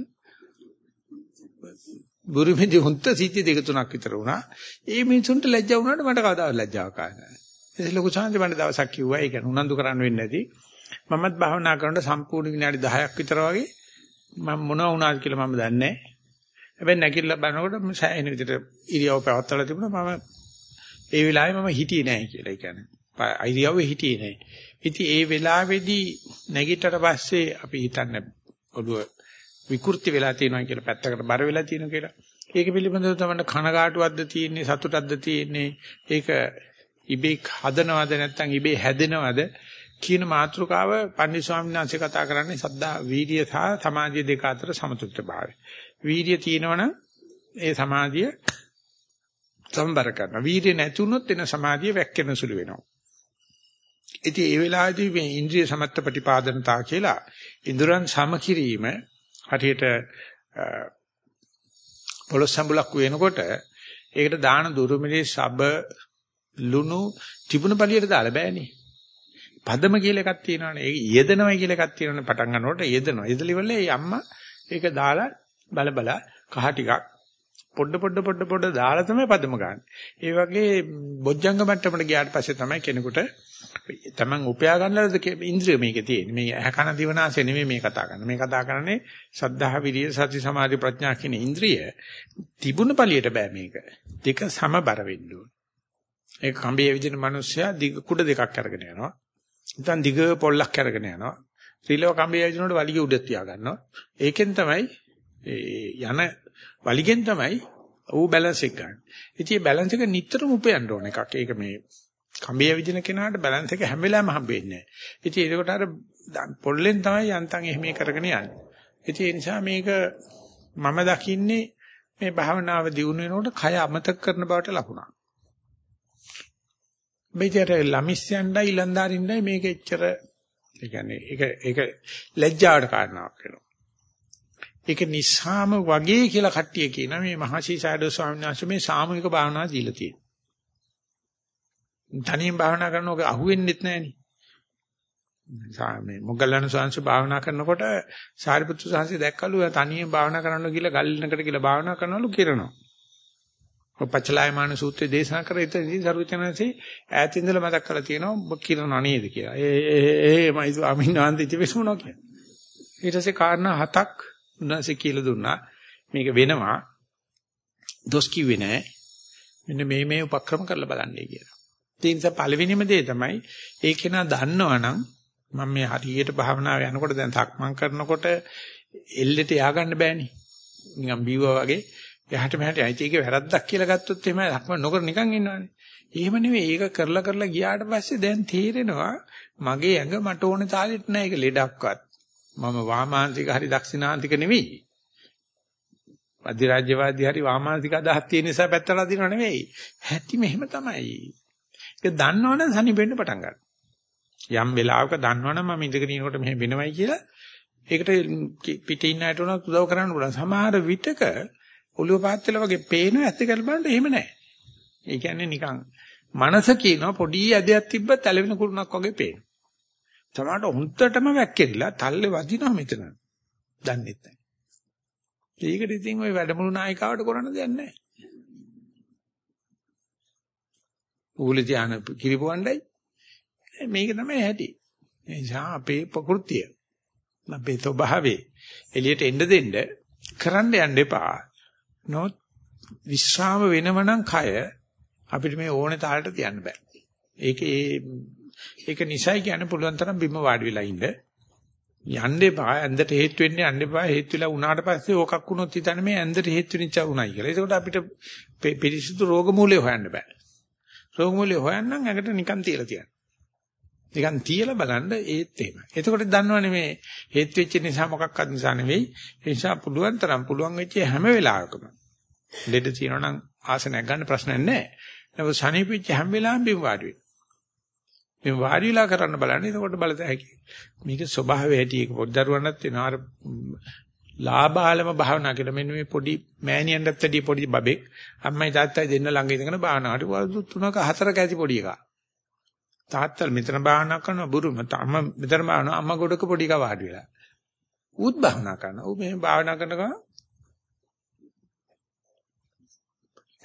A: බුරුමේදී හුන්ත සිද්ධි දෙක තුනක් විතර වුණා. ඒ මිනිසුන්ට ලැජ්ජා වුණාට මට කවදාවත් ලැජ්ජාවක් ආවේ නැහැ. ඒ ලොකු chance මට දවසක් කිව්වා. ඒක උනන්දු කරන්න වෙන්නේ නැති. මමත් භාවනා කරනකොට සම්පූර්ණ විනාඩි 10ක් විතර වගේ මම මොනවා වුණාද කියලා මම දන්නේ නැහැ. හැබැයි නැගිටලා බලනකොට මම සෑහෙන විදිහට ඉරියව් පැවත්තලා තිබුණා. මම ඒ වෙලාවේ මම හිටියේ නැහැ කියලා. ඒ කියන්නේ අයිරියව්වේ හිටියේ නැහැ. ඉතින් ඒ වෙලාවේදී නැගිටට පස්සේ අපි හිතන්නේ ඔළුව විකෘති වෙලා තියෙනවා කියලා පැත්තකට බර වෙලා තියෙනවා කියලා. ඒක පිළිබඳව තමයි කනගාටුවක්ද තියෙන්නේ සතුටක්ද තියෙන්නේ ඒක ඉබේ හදනවද නැත්නම් ඉබේ හැදෙනවද කියන මාතෘකාව පන්දි ස්වාමීන් වහන්සේ කතා කරන්නේ සද්දා වීර්ය සහ සමාධිය දෙක අතර සමතුලිතභාවය. වීර්ය තියෙනවනම් ඒ සමාධිය සම්බර කරනවා. වීර්ය නැතුනොත් එන සමාධිය වැක්කෙන සුළු වෙනවා. ඉතින් ඒ වෙලාවේදී මේ ඉන්ද්‍රිය සමත්ත ප්‍රතිපාදනතා කියලා ඉන්ද්‍රයන් සම කිරීම හරියට පොළොස් සම්බුලක් වෙනකොට ඒකට දාන දුරුමිලේ සබ ලුණු තිබුණ පළියට දාලා බෑනේ. පදම කියලා එකක් තියෙනවානේ. ඒක යෙදෙනවයි කියලා එකක් තියෙනවානේ. පටන් ගන්නකොට යෙදෙනවා. යෙදලිවල ඒ අම්මා ඒක දාලා බල බල කහ ටිකක් පොඩ පොඩ පොඩ පොඩ දාලා තමයි පදම ගන්න. ඒ වගේ බොජ්ජංග මට්ටමට ගියාට පස්සේ තමයි කෙනෙකුට තමන් උපයා ගන්නලද ඉන්ද්‍රිය මේකේ තියෙන්නේ. මේ ඇහ කන දිවනාසය නෙමෙයි මේ කතා කරන්නේ. මේ කතා කරන්නේ සද්ධා විරිය සති සමාධි ප්‍රඥා කියන ඉන්ද්‍රිය තිබුණ පළියට බෑ මේක. දෙක සමබර වෙන්න ඕන. ඒ කම්බියේ විදින මිනිස්සයා දිග කුඩ දෙකක් අරගෙන යනවා. නැත්නම් දිග පොල්ලක් අරගෙන යනවා. ත්‍රිලෝක කම්බියේ විදිනකොට වලිගය උඩ තියා ගන්නවා. ඒකෙන් තමයි යන වලිගෙන් තමයි ඌ බැලන්ස් එක ගන්න. ඉතින් මේ බැලන්ස් එක නිතරම උපයන්න ඕන එකක්. ඒක මේ කම්බිය විදින කෙනාට බැලන්ස් එක හැම වෙලාවෙම හම්බෙන්නේ නැහැ. ඉතින් ඒකට අර පොල්ලෙන් තමයි යන්තම් එහෙම කරගෙන යන්නේ. ඉතින් ඒ නිසා මේක මම දකින්නේ මේ භාවනාව දියුණු වෙනකොට කය අමතක කරන බවට ලකුණක්. මෙතර ළමිස්යන්ඩයි ඊලන්දාරින්ඩයි මේක එච්චර ඒ කියන්නේ ඒක ඒක ලැජ්ජාවට කාරණාවක් වෙනවා. ඒක නිසාම වගේ කියලා කට්ටිය කියන මේ මහසි සයඩෝ ස්වාමීන් වහන්සේ මේ සාමූහික භාවනාව දීලා තියෙනවා. තනියෙන් භාවනා කරනකොට අහුවෙන්නෙත් නැහෙනි. මේ මොග්ගල්ලාන සංස භාවනා කරනකොට සාරිපුත්‍ර සංසය දැක්කලු තනියෙන් භාවනා කරන්න ගිහලා ගල්නකට ගිහලා භාවනා කරනවලු කිරනවා. පච්චලායමාන සූත්‍රය දේශනා කරේ ඉතින් සරුවචනන්සේ ඈත ඉඳලා මතක් කරලා තියෙනවා ඔබ කිරනවා නේද කියලා. ඒ ඒ මයි ස්වාමීන් වහන්සේ ඉතිවිසුණා කියලා. ඊට පස්සේ කාරණා හතක් උන්වහන්සේ කියලා දුන්නා. මේක වෙනවා. දොස් කිව්වේ නෑ. මෙන්න මේ මේ උපක්‍රම කරලා බලන්නයි කියලා. ඒ නිසා පළවෙනිම දේ තමයි ඒක නා දන්නවනම් මම මේ හරියට භාවනාව යනකොට දැන් තක්මන් කරනකොට එල්ලෙට ය아가න්න බෑනේ. නිකන් බීවා වගේ එහාට මෙහාට යයි ඒකේ වැරද්දක් කියලා ගත්තොත් එහෙම ලක්ම නොකර නිකන් ඉන්නවනේ. එහෙම නෙවෙයි ඒක කරලා කරලා ගියාට පස්සේ දැන් තේරෙනවා මගේ ඇඟ මට ඕනේ තාලෙට නෑ ඒක ලෙඩක්වත්. මම වාමාන්තික හරි දක්ෂිනාන්තික නෙවෙයි. අධිරාජ්‍යවාදී හරි වාමාන්තික අදහස් තියෙන නිසා පැත්තලා දිනව නෙවෙයි. හැටි මෙහෙම තමයි. ඒක දන්නවනම් සනිපෙන්න පටන් ගන්නවා. යම් වෙලාවක දන්නවනම් මම ඉඳගෙන ඉනකොට මෙහෙම වෙනවයි කියලා ඒකට පිටින් ඉන්න අයට උනත් උදව් කරන්න පුළුවන්. සමහර විටක ඔළුව පාත් වෙලා වගේ පේන ඇත්ත කියලා බලන්න එහෙම නැහැ. ඒ කියන්නේ නිකන් මනස කියනවා පොඩි ඇදයක් තිබ්බත් ඇලවෙන කුරුණක් වගේ පේනවා. සමහරට හුත්තටම වැක්කිරිලා තල්ලේ වදිනවා මෙතන. දන්නේ නැහැ. ඒකට ඉතින් ওই වැඩමුළු නායිකාවට කරන්න දෙයක් නැහැ. උගුල ධාන කිරිපොණ්ඩයි මේක තමයි ඇති. ඒ නිසා අපේ ප්‍රകൃතිය අපේ ස්වභාවේ එළියට එන්න දෙන්න කරන්න යන්න එපා. නොත් විශ්‍රාම වෙනවනම් කය අපිට මේ ඕනේ තාලට තියන්න බෑ. ඒක ඒ ඒක නිසයි කියන්න පුළුවන් තරම් බිම වාඩි වෙලා ඉන්න. යන්න එපා ඇඳට හේතු වෙන්නේ යන්න එපා හේතු වෙලා උනාට පස්සේ ඕකක් වුණොත් හිතන්නේ මේ ඇඳට හේතු වෙනිච්ච උනායි කියලා. ඒකට අපිට පිරිසිදු රෝග මූලය හොයන්න බෑ. රෝග මූලය හොයන්නම් ඇඟට නිකන් තියලා තියන්න. නිකන් තියලා බලන්න ඒත් එහෙමයි. එතකොට දන්නවනේ මේ හේතු වෙච්ච නිසා මොකක්වත් නිසා නෙවෙයි. ඒ නිසා පුළුවන් තරම් පුළුවන් වෙච්ච හැම වෙලාවකම ලෙඩ තියෙනවා නම් ආසනයක් ගන්න ප්‍රශ්නයක් නැහැ. නමුත් සනීපෙච්ච හැම වෙලාවෙම බිම් වාඩි වෙන්න. මේ වාඩි වෙලා කරන්න බලන්න. එතකොට බලත හැකි. මේක ස්වභාවය හැටි ඒක පොඩ්ඩරුවන්නත් වෙනවා. අර ලාභාලම භාවනා කියලා මෙන්න මේ පොඩි මෑණියන්ටත් වැඩි පොඩි බබෙක් අම්මයි තාත්තයි දෙන්න ළඟ ඉඳගෙන භාවනාවට වරුදු 3ක 4ක ඇති පොඩි එකා. තාත්තල් මෙතන භාවනා කරනවා බුරු මත අම්ම මෙතන භාවනා අම්මා ගොඩක පොඩි එකා වාඩි වෙලා. ඌත් භාවනා කරනවා. ඌ මෙහෙම භාවනා කරනකම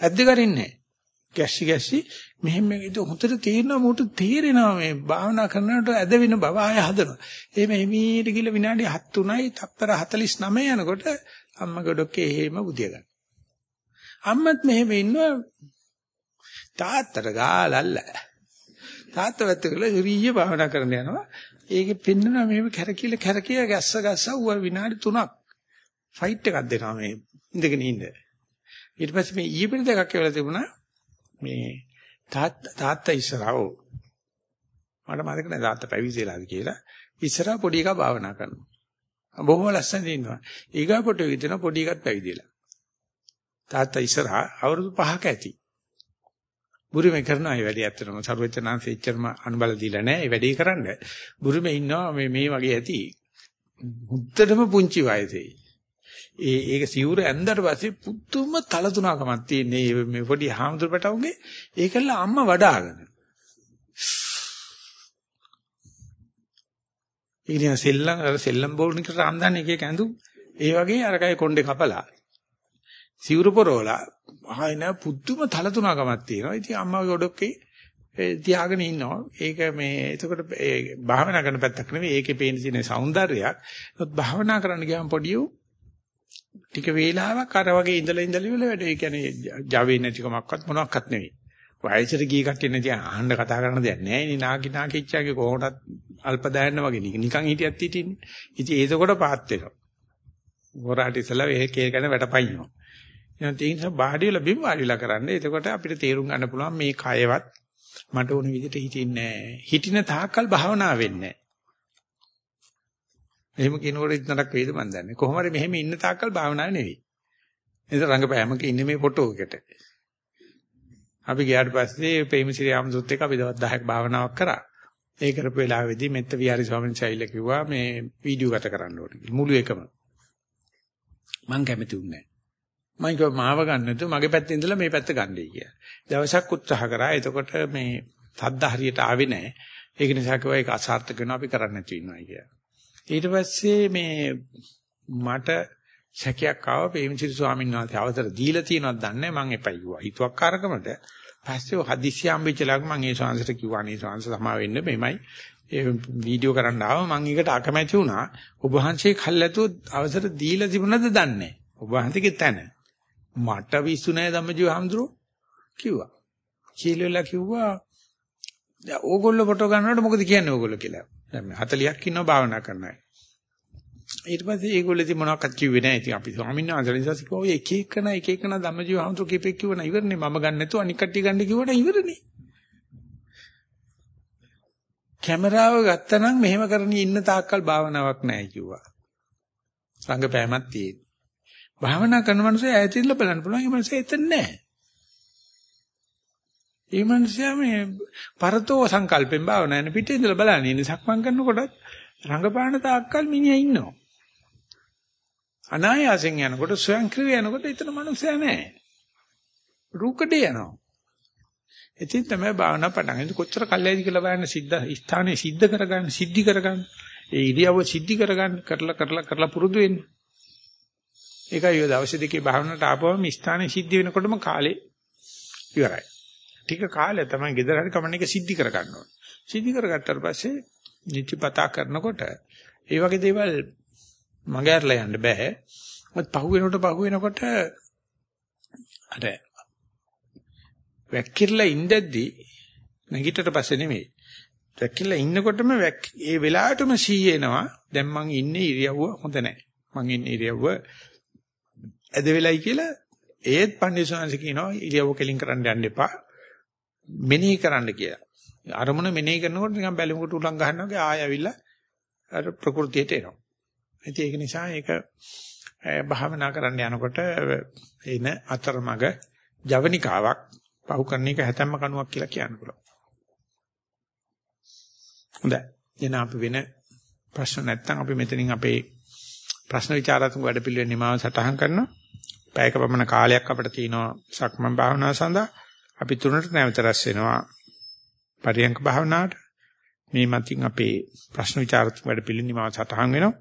A: ඇද්ද කරින්නේ ගැස්සි ගැස්සි මෙහෙම මේක හොඳට තේරෙනවා මොකට තේරෙනවා මේ භාවනා කරනකොට ඇද වෙන බව ආය හදනවා. එහෙම එමීට ගිල විනාඩි 7 3යි තප්පර 49 යනකොට අම්මා ගොඩකේ එහෙම බුදිය ගන්න. අම්මත් මෙහෙම ඉන්නවා තාත්තට ගාලල්ල. තාත්තා වැත්ත කළා ඉරිය භාවනා කරන්න යනවා. ඒකේ පෙන්නවා මෙහෙම කැරකිල කැරකිය ගැස්ස ගැස්ස ඌ විනාඩි 3ක් ෆයිට් එකක් දෙනවා මේ ඉඳගෙන ඉන්න. ඊට පස්සේ මේ ඊපිට දෙකක් කියලා තිබුණා මේ තාත්තා ඉස්සරහව මට මතක නැහැ තාත්තා පැවිදිලාද කියලා. ඉස්සරහා පොඩි එකා භාවනා කරනවා. බොහොම ලස්සනට ඉන්නවා. ඊගා පොට විදින පොඩි එකත් පැවිදිලා. තාත්තා ඉස්සරහා අවුරුදු 5ක ඇති. බුරුමේ කරන අය වැඩි ඇත්තටම සර්වචනාංශ එච්චරම අනුබල දීලා නැහැ. ඒ වැඩේ කරන්න. බුරුමේ ඉන්නවා මේ මේ වගේ ඇති. මුත්තටම පුංචි වයසේ. ඒ ඒක සිවුර ඇඳලා පස්සේ පුදුම තලතුණකමක් තියෙන්නේ මේ පොඩි හාමුදුර පැටවුගේ ඒකල අම්මා වඩාගෙන. ඉතින් සෙල්ලම් අර සෙල්ලම් බෝල් එකට අන්දන්නේ එක එක ඇඳු ඒ වගේ අරකයි කොණ්ඩේ කපලා සිවුරු පොරවලා ආයෙ නෑ පුදුම තලතුණකමක් තියෙනවා. ඉතින් අම්මා ගොඩක්ේ තියාගෙන ඉන්නවා. ඒක මේ එතකොට ඒ භාවනා කරන පැත්තක් නෙවෙයි. ඒකේ පේන තියෙන సౌందර්යයක්. ඒත් භාවනා කරන්න ගියාම පොඩි උ ටික වේලාවක් අර වගේ ඉඳලා ඉඳලා ඉවල වැඩ. ඒ කියන්නේ Java නැතිකමක්වත් මොනවත් නෙවෙයි. වයසට ගිය කට්ටිය නැති අහන්න කතා කරන දෙයක් නෑ නේ නාකි නාකිච්චාගේ කොහොමදත් අල්ප දායන්න වගේ නිකන් හිටියත් හිටින්නේ. ඉතින් ඒකකොට පාත් වෙනවා. හොරාට ඉස්සලා ඒ කේ ගැන වැටපයින්නවා. එහෙනම් ඒ නිසා බාහිරලා බිම් වාඩිලා කරන්න. එතකොට අපිට තේරුම් ගන්න පුළුවන් මේ කයවත් මට ඕන විදිහට හිටින්නේ නැහැ. හිටින තාක්කල් භාවනා වෙන්නේ නැහැ. එහෙම කියනකොට ඉතනක් වේද මන් දන්නේ. කොහොම හරි මෙහෙම ඉන්න තාක්කල් භාවනාව නෙවෙයි. එතන රංගපෑමක ඉන්නේ මේ ෆොටෝ එකට. අපි ගියාට පස්සේ ප්‍රේමසිරි ආමසුත් එක්ක අපි දවස් 10ක් භාවනාවක් කරා. ඒ කරපු වෙලාවේදී මෙත්ත විහාරි ස්වාමීන් වහන්සේ කිව්වා මේ වීඩියෝ ගත කරන්න ඕනේ. මුළු එකම. මං කැමති උන්නේ නැහැ. මම කිව්වා මාව ගන්න නැතුව මගේ පැත්තේ ඉඳලා මේ පැත්ත ගන්නයි කියලා. දවසක් උත්සාහ කරා. එතකොට මේ සද්ද හරියට ආවේ නැහැ. ඒක නිසා කිව්වා ඒක අසාර්ථක වෙනවා අපි කරන්න නැතුව ඉන්නවා කියලා. ඊට පස්සේ මේ මට සැකයක් ආවා ප්‍රේමචිරි ස්වාමීන් වහන්සේ අවසර දීලා තියෙනවද දන්නේ මම එපයි කිව්වා. හිතුවක්කාරකමට පස්සේ හදිස්සිය හම්බෙච්ච ලාග මම ඒ ශාංශට කිව්වා නේ ශාංශ සමා වෙන්න මෙමයි ඒ වීඩියෝ කරන්න ආව මම ඒකට අකමැති වුණා. ඔබ වහන්සේ කල්ැතුව අවසර දීලා තිබුණද දන්නේ ඔබ වහන්සේගේ තැන. මට විශ්ු නැහැ ධම්මජීව හඳුරෝ කිව්වා. කීලෙලා කිව්වා දැන් ඕගොල්ලෝ ෆොටෝ ගන්නකොට මොකද කියන්නේ ඕගොල්ලෝ කියලා. දැන් 40ක් ඉන්නවා භාවනා කරන අය. ඊට පස්සේ ඒගොල්ලෝ ඉතින් මොනවක්වත් කිව්වේ නැහැ. ඉතින් අපි ස්වාමීන් වහන්සේ නිසා කිව්වා ඔය එක එකන එක එකන ධම්මජීව හඳුරෝ කීපෙක් කිව්වන ඉවරනේ මම ගන්න නැතුව අනික් කට්ටිය ගන්න කිව්වට ඉවරනේ. කැමරාව ගත්තනම් මෙහෙම කරණී ඉන්න තාක්කල් භාවනාවක් නැහැ කිව්වා. රංගපෑමක් තියෙන. භාවනා කරන මනුස්සය ඈතින්ල බලන්න පුළුවන්. ඒ මනුස්සය එතන නැහැ. ඒ මනුස්සයා මේ පරතෝ සංකල්පෙන් භාවනා යන පිටේ ඉඳලා බලන්නේ. ඉන්නේ සක්මන් කරනකොටත් රංගපාන තාක්කල් මිනිහා ඉන්නවා. අනායාසෙන් යනකොට ස්වයංක්‍රීය යනකොට එතන මනුස්සයා නැහැ. රූකඩේ යනවා. ඉතින් තමයි භාවනා පටන් ගන්න. කොච්චර කල්යයිද කියලා බලන්න සිද්ධ ස්ථානේ සිද්ධ කරගන්න, සිද්ධි කරගන්න. ඒ ඉරියව්ව සිද්ධි කරගන්න කරලා කරලා කරලා පුරුදු වෙන්න. ඒකයි ඔය දවස් දෙකේ භාවනාවට ආපුවම ස්ථානේ සිද්ධ වෙනකොටම කාලේ ඉවරයි. ටික කාලය තමයි gedara හරි කමන්න එක සිද්ධි කරගන්න ඕනේ. සිද්ධි කරගත්තාට පස්සේ නිත්‍යපතා කරනකොට ඒ වගේ දේවල් මග ඇරලා යන්න බෑ. මොකද පහු වෙනකොට පහු වෙනකොට අර වැක්කිරලා ඉඳද්දී නැගිටට පස්සේ නෙමෙයි. වැක්කිරලා ඉන්නකොටම ඒ වෙලාවටම සීයේනවා. දැන් මං ඉන්නේ ඉරියව්ව හොඳ නැහැ. මං ඉන්නේ ඉරියව්ව ඇද වෙලයි කියලා ඒත් පණ්ඩිතසංශ කියනවා ඉරියව්ව කෙලින් කරන්න යන්න එපා. මෙනෙහි කරන්න කියලා. අරමුණ මෙනෙහි කරනකොට නිකන් බැලුමකට උලන් ගන්නවා වගේ ආය ඇවිල්ලා අර ප්‍රകൃතියට එනවා. ඉතින් ඒක නිසා ඒක භාවනා කරන්න යනකොට එන අතරමඟ ජවනිකාවක් පහු කරන එක හැතැම්ම කණුවක් කියලා කියන්න පුළුවන්. හොඳයි. එන අපි වෙන ප්‍රශ්න නැත්නම් අපි මෙතනින් අපේ ප්‍රශ්න විචාරාත්මක වැඩපිළිවෙල නිමාව සටහන් කරනවා. පැයක පමණ කාලයක් අපිට තියෙනවා සක්මන් භාවනාව සඳහා. අපි තුනට නැවත රැස් වෙනවා පරියංක භාවනාවට. මේ මතින් අපේ ප්‍රශ්න විචාරාත්මක වැඩපිළිවෙල නිමාව සටහන් වෙනවා.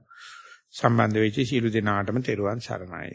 A: සම්බන්ධ වෙච්ච සීල දෙනාටම තෙරුවන් සරණයි.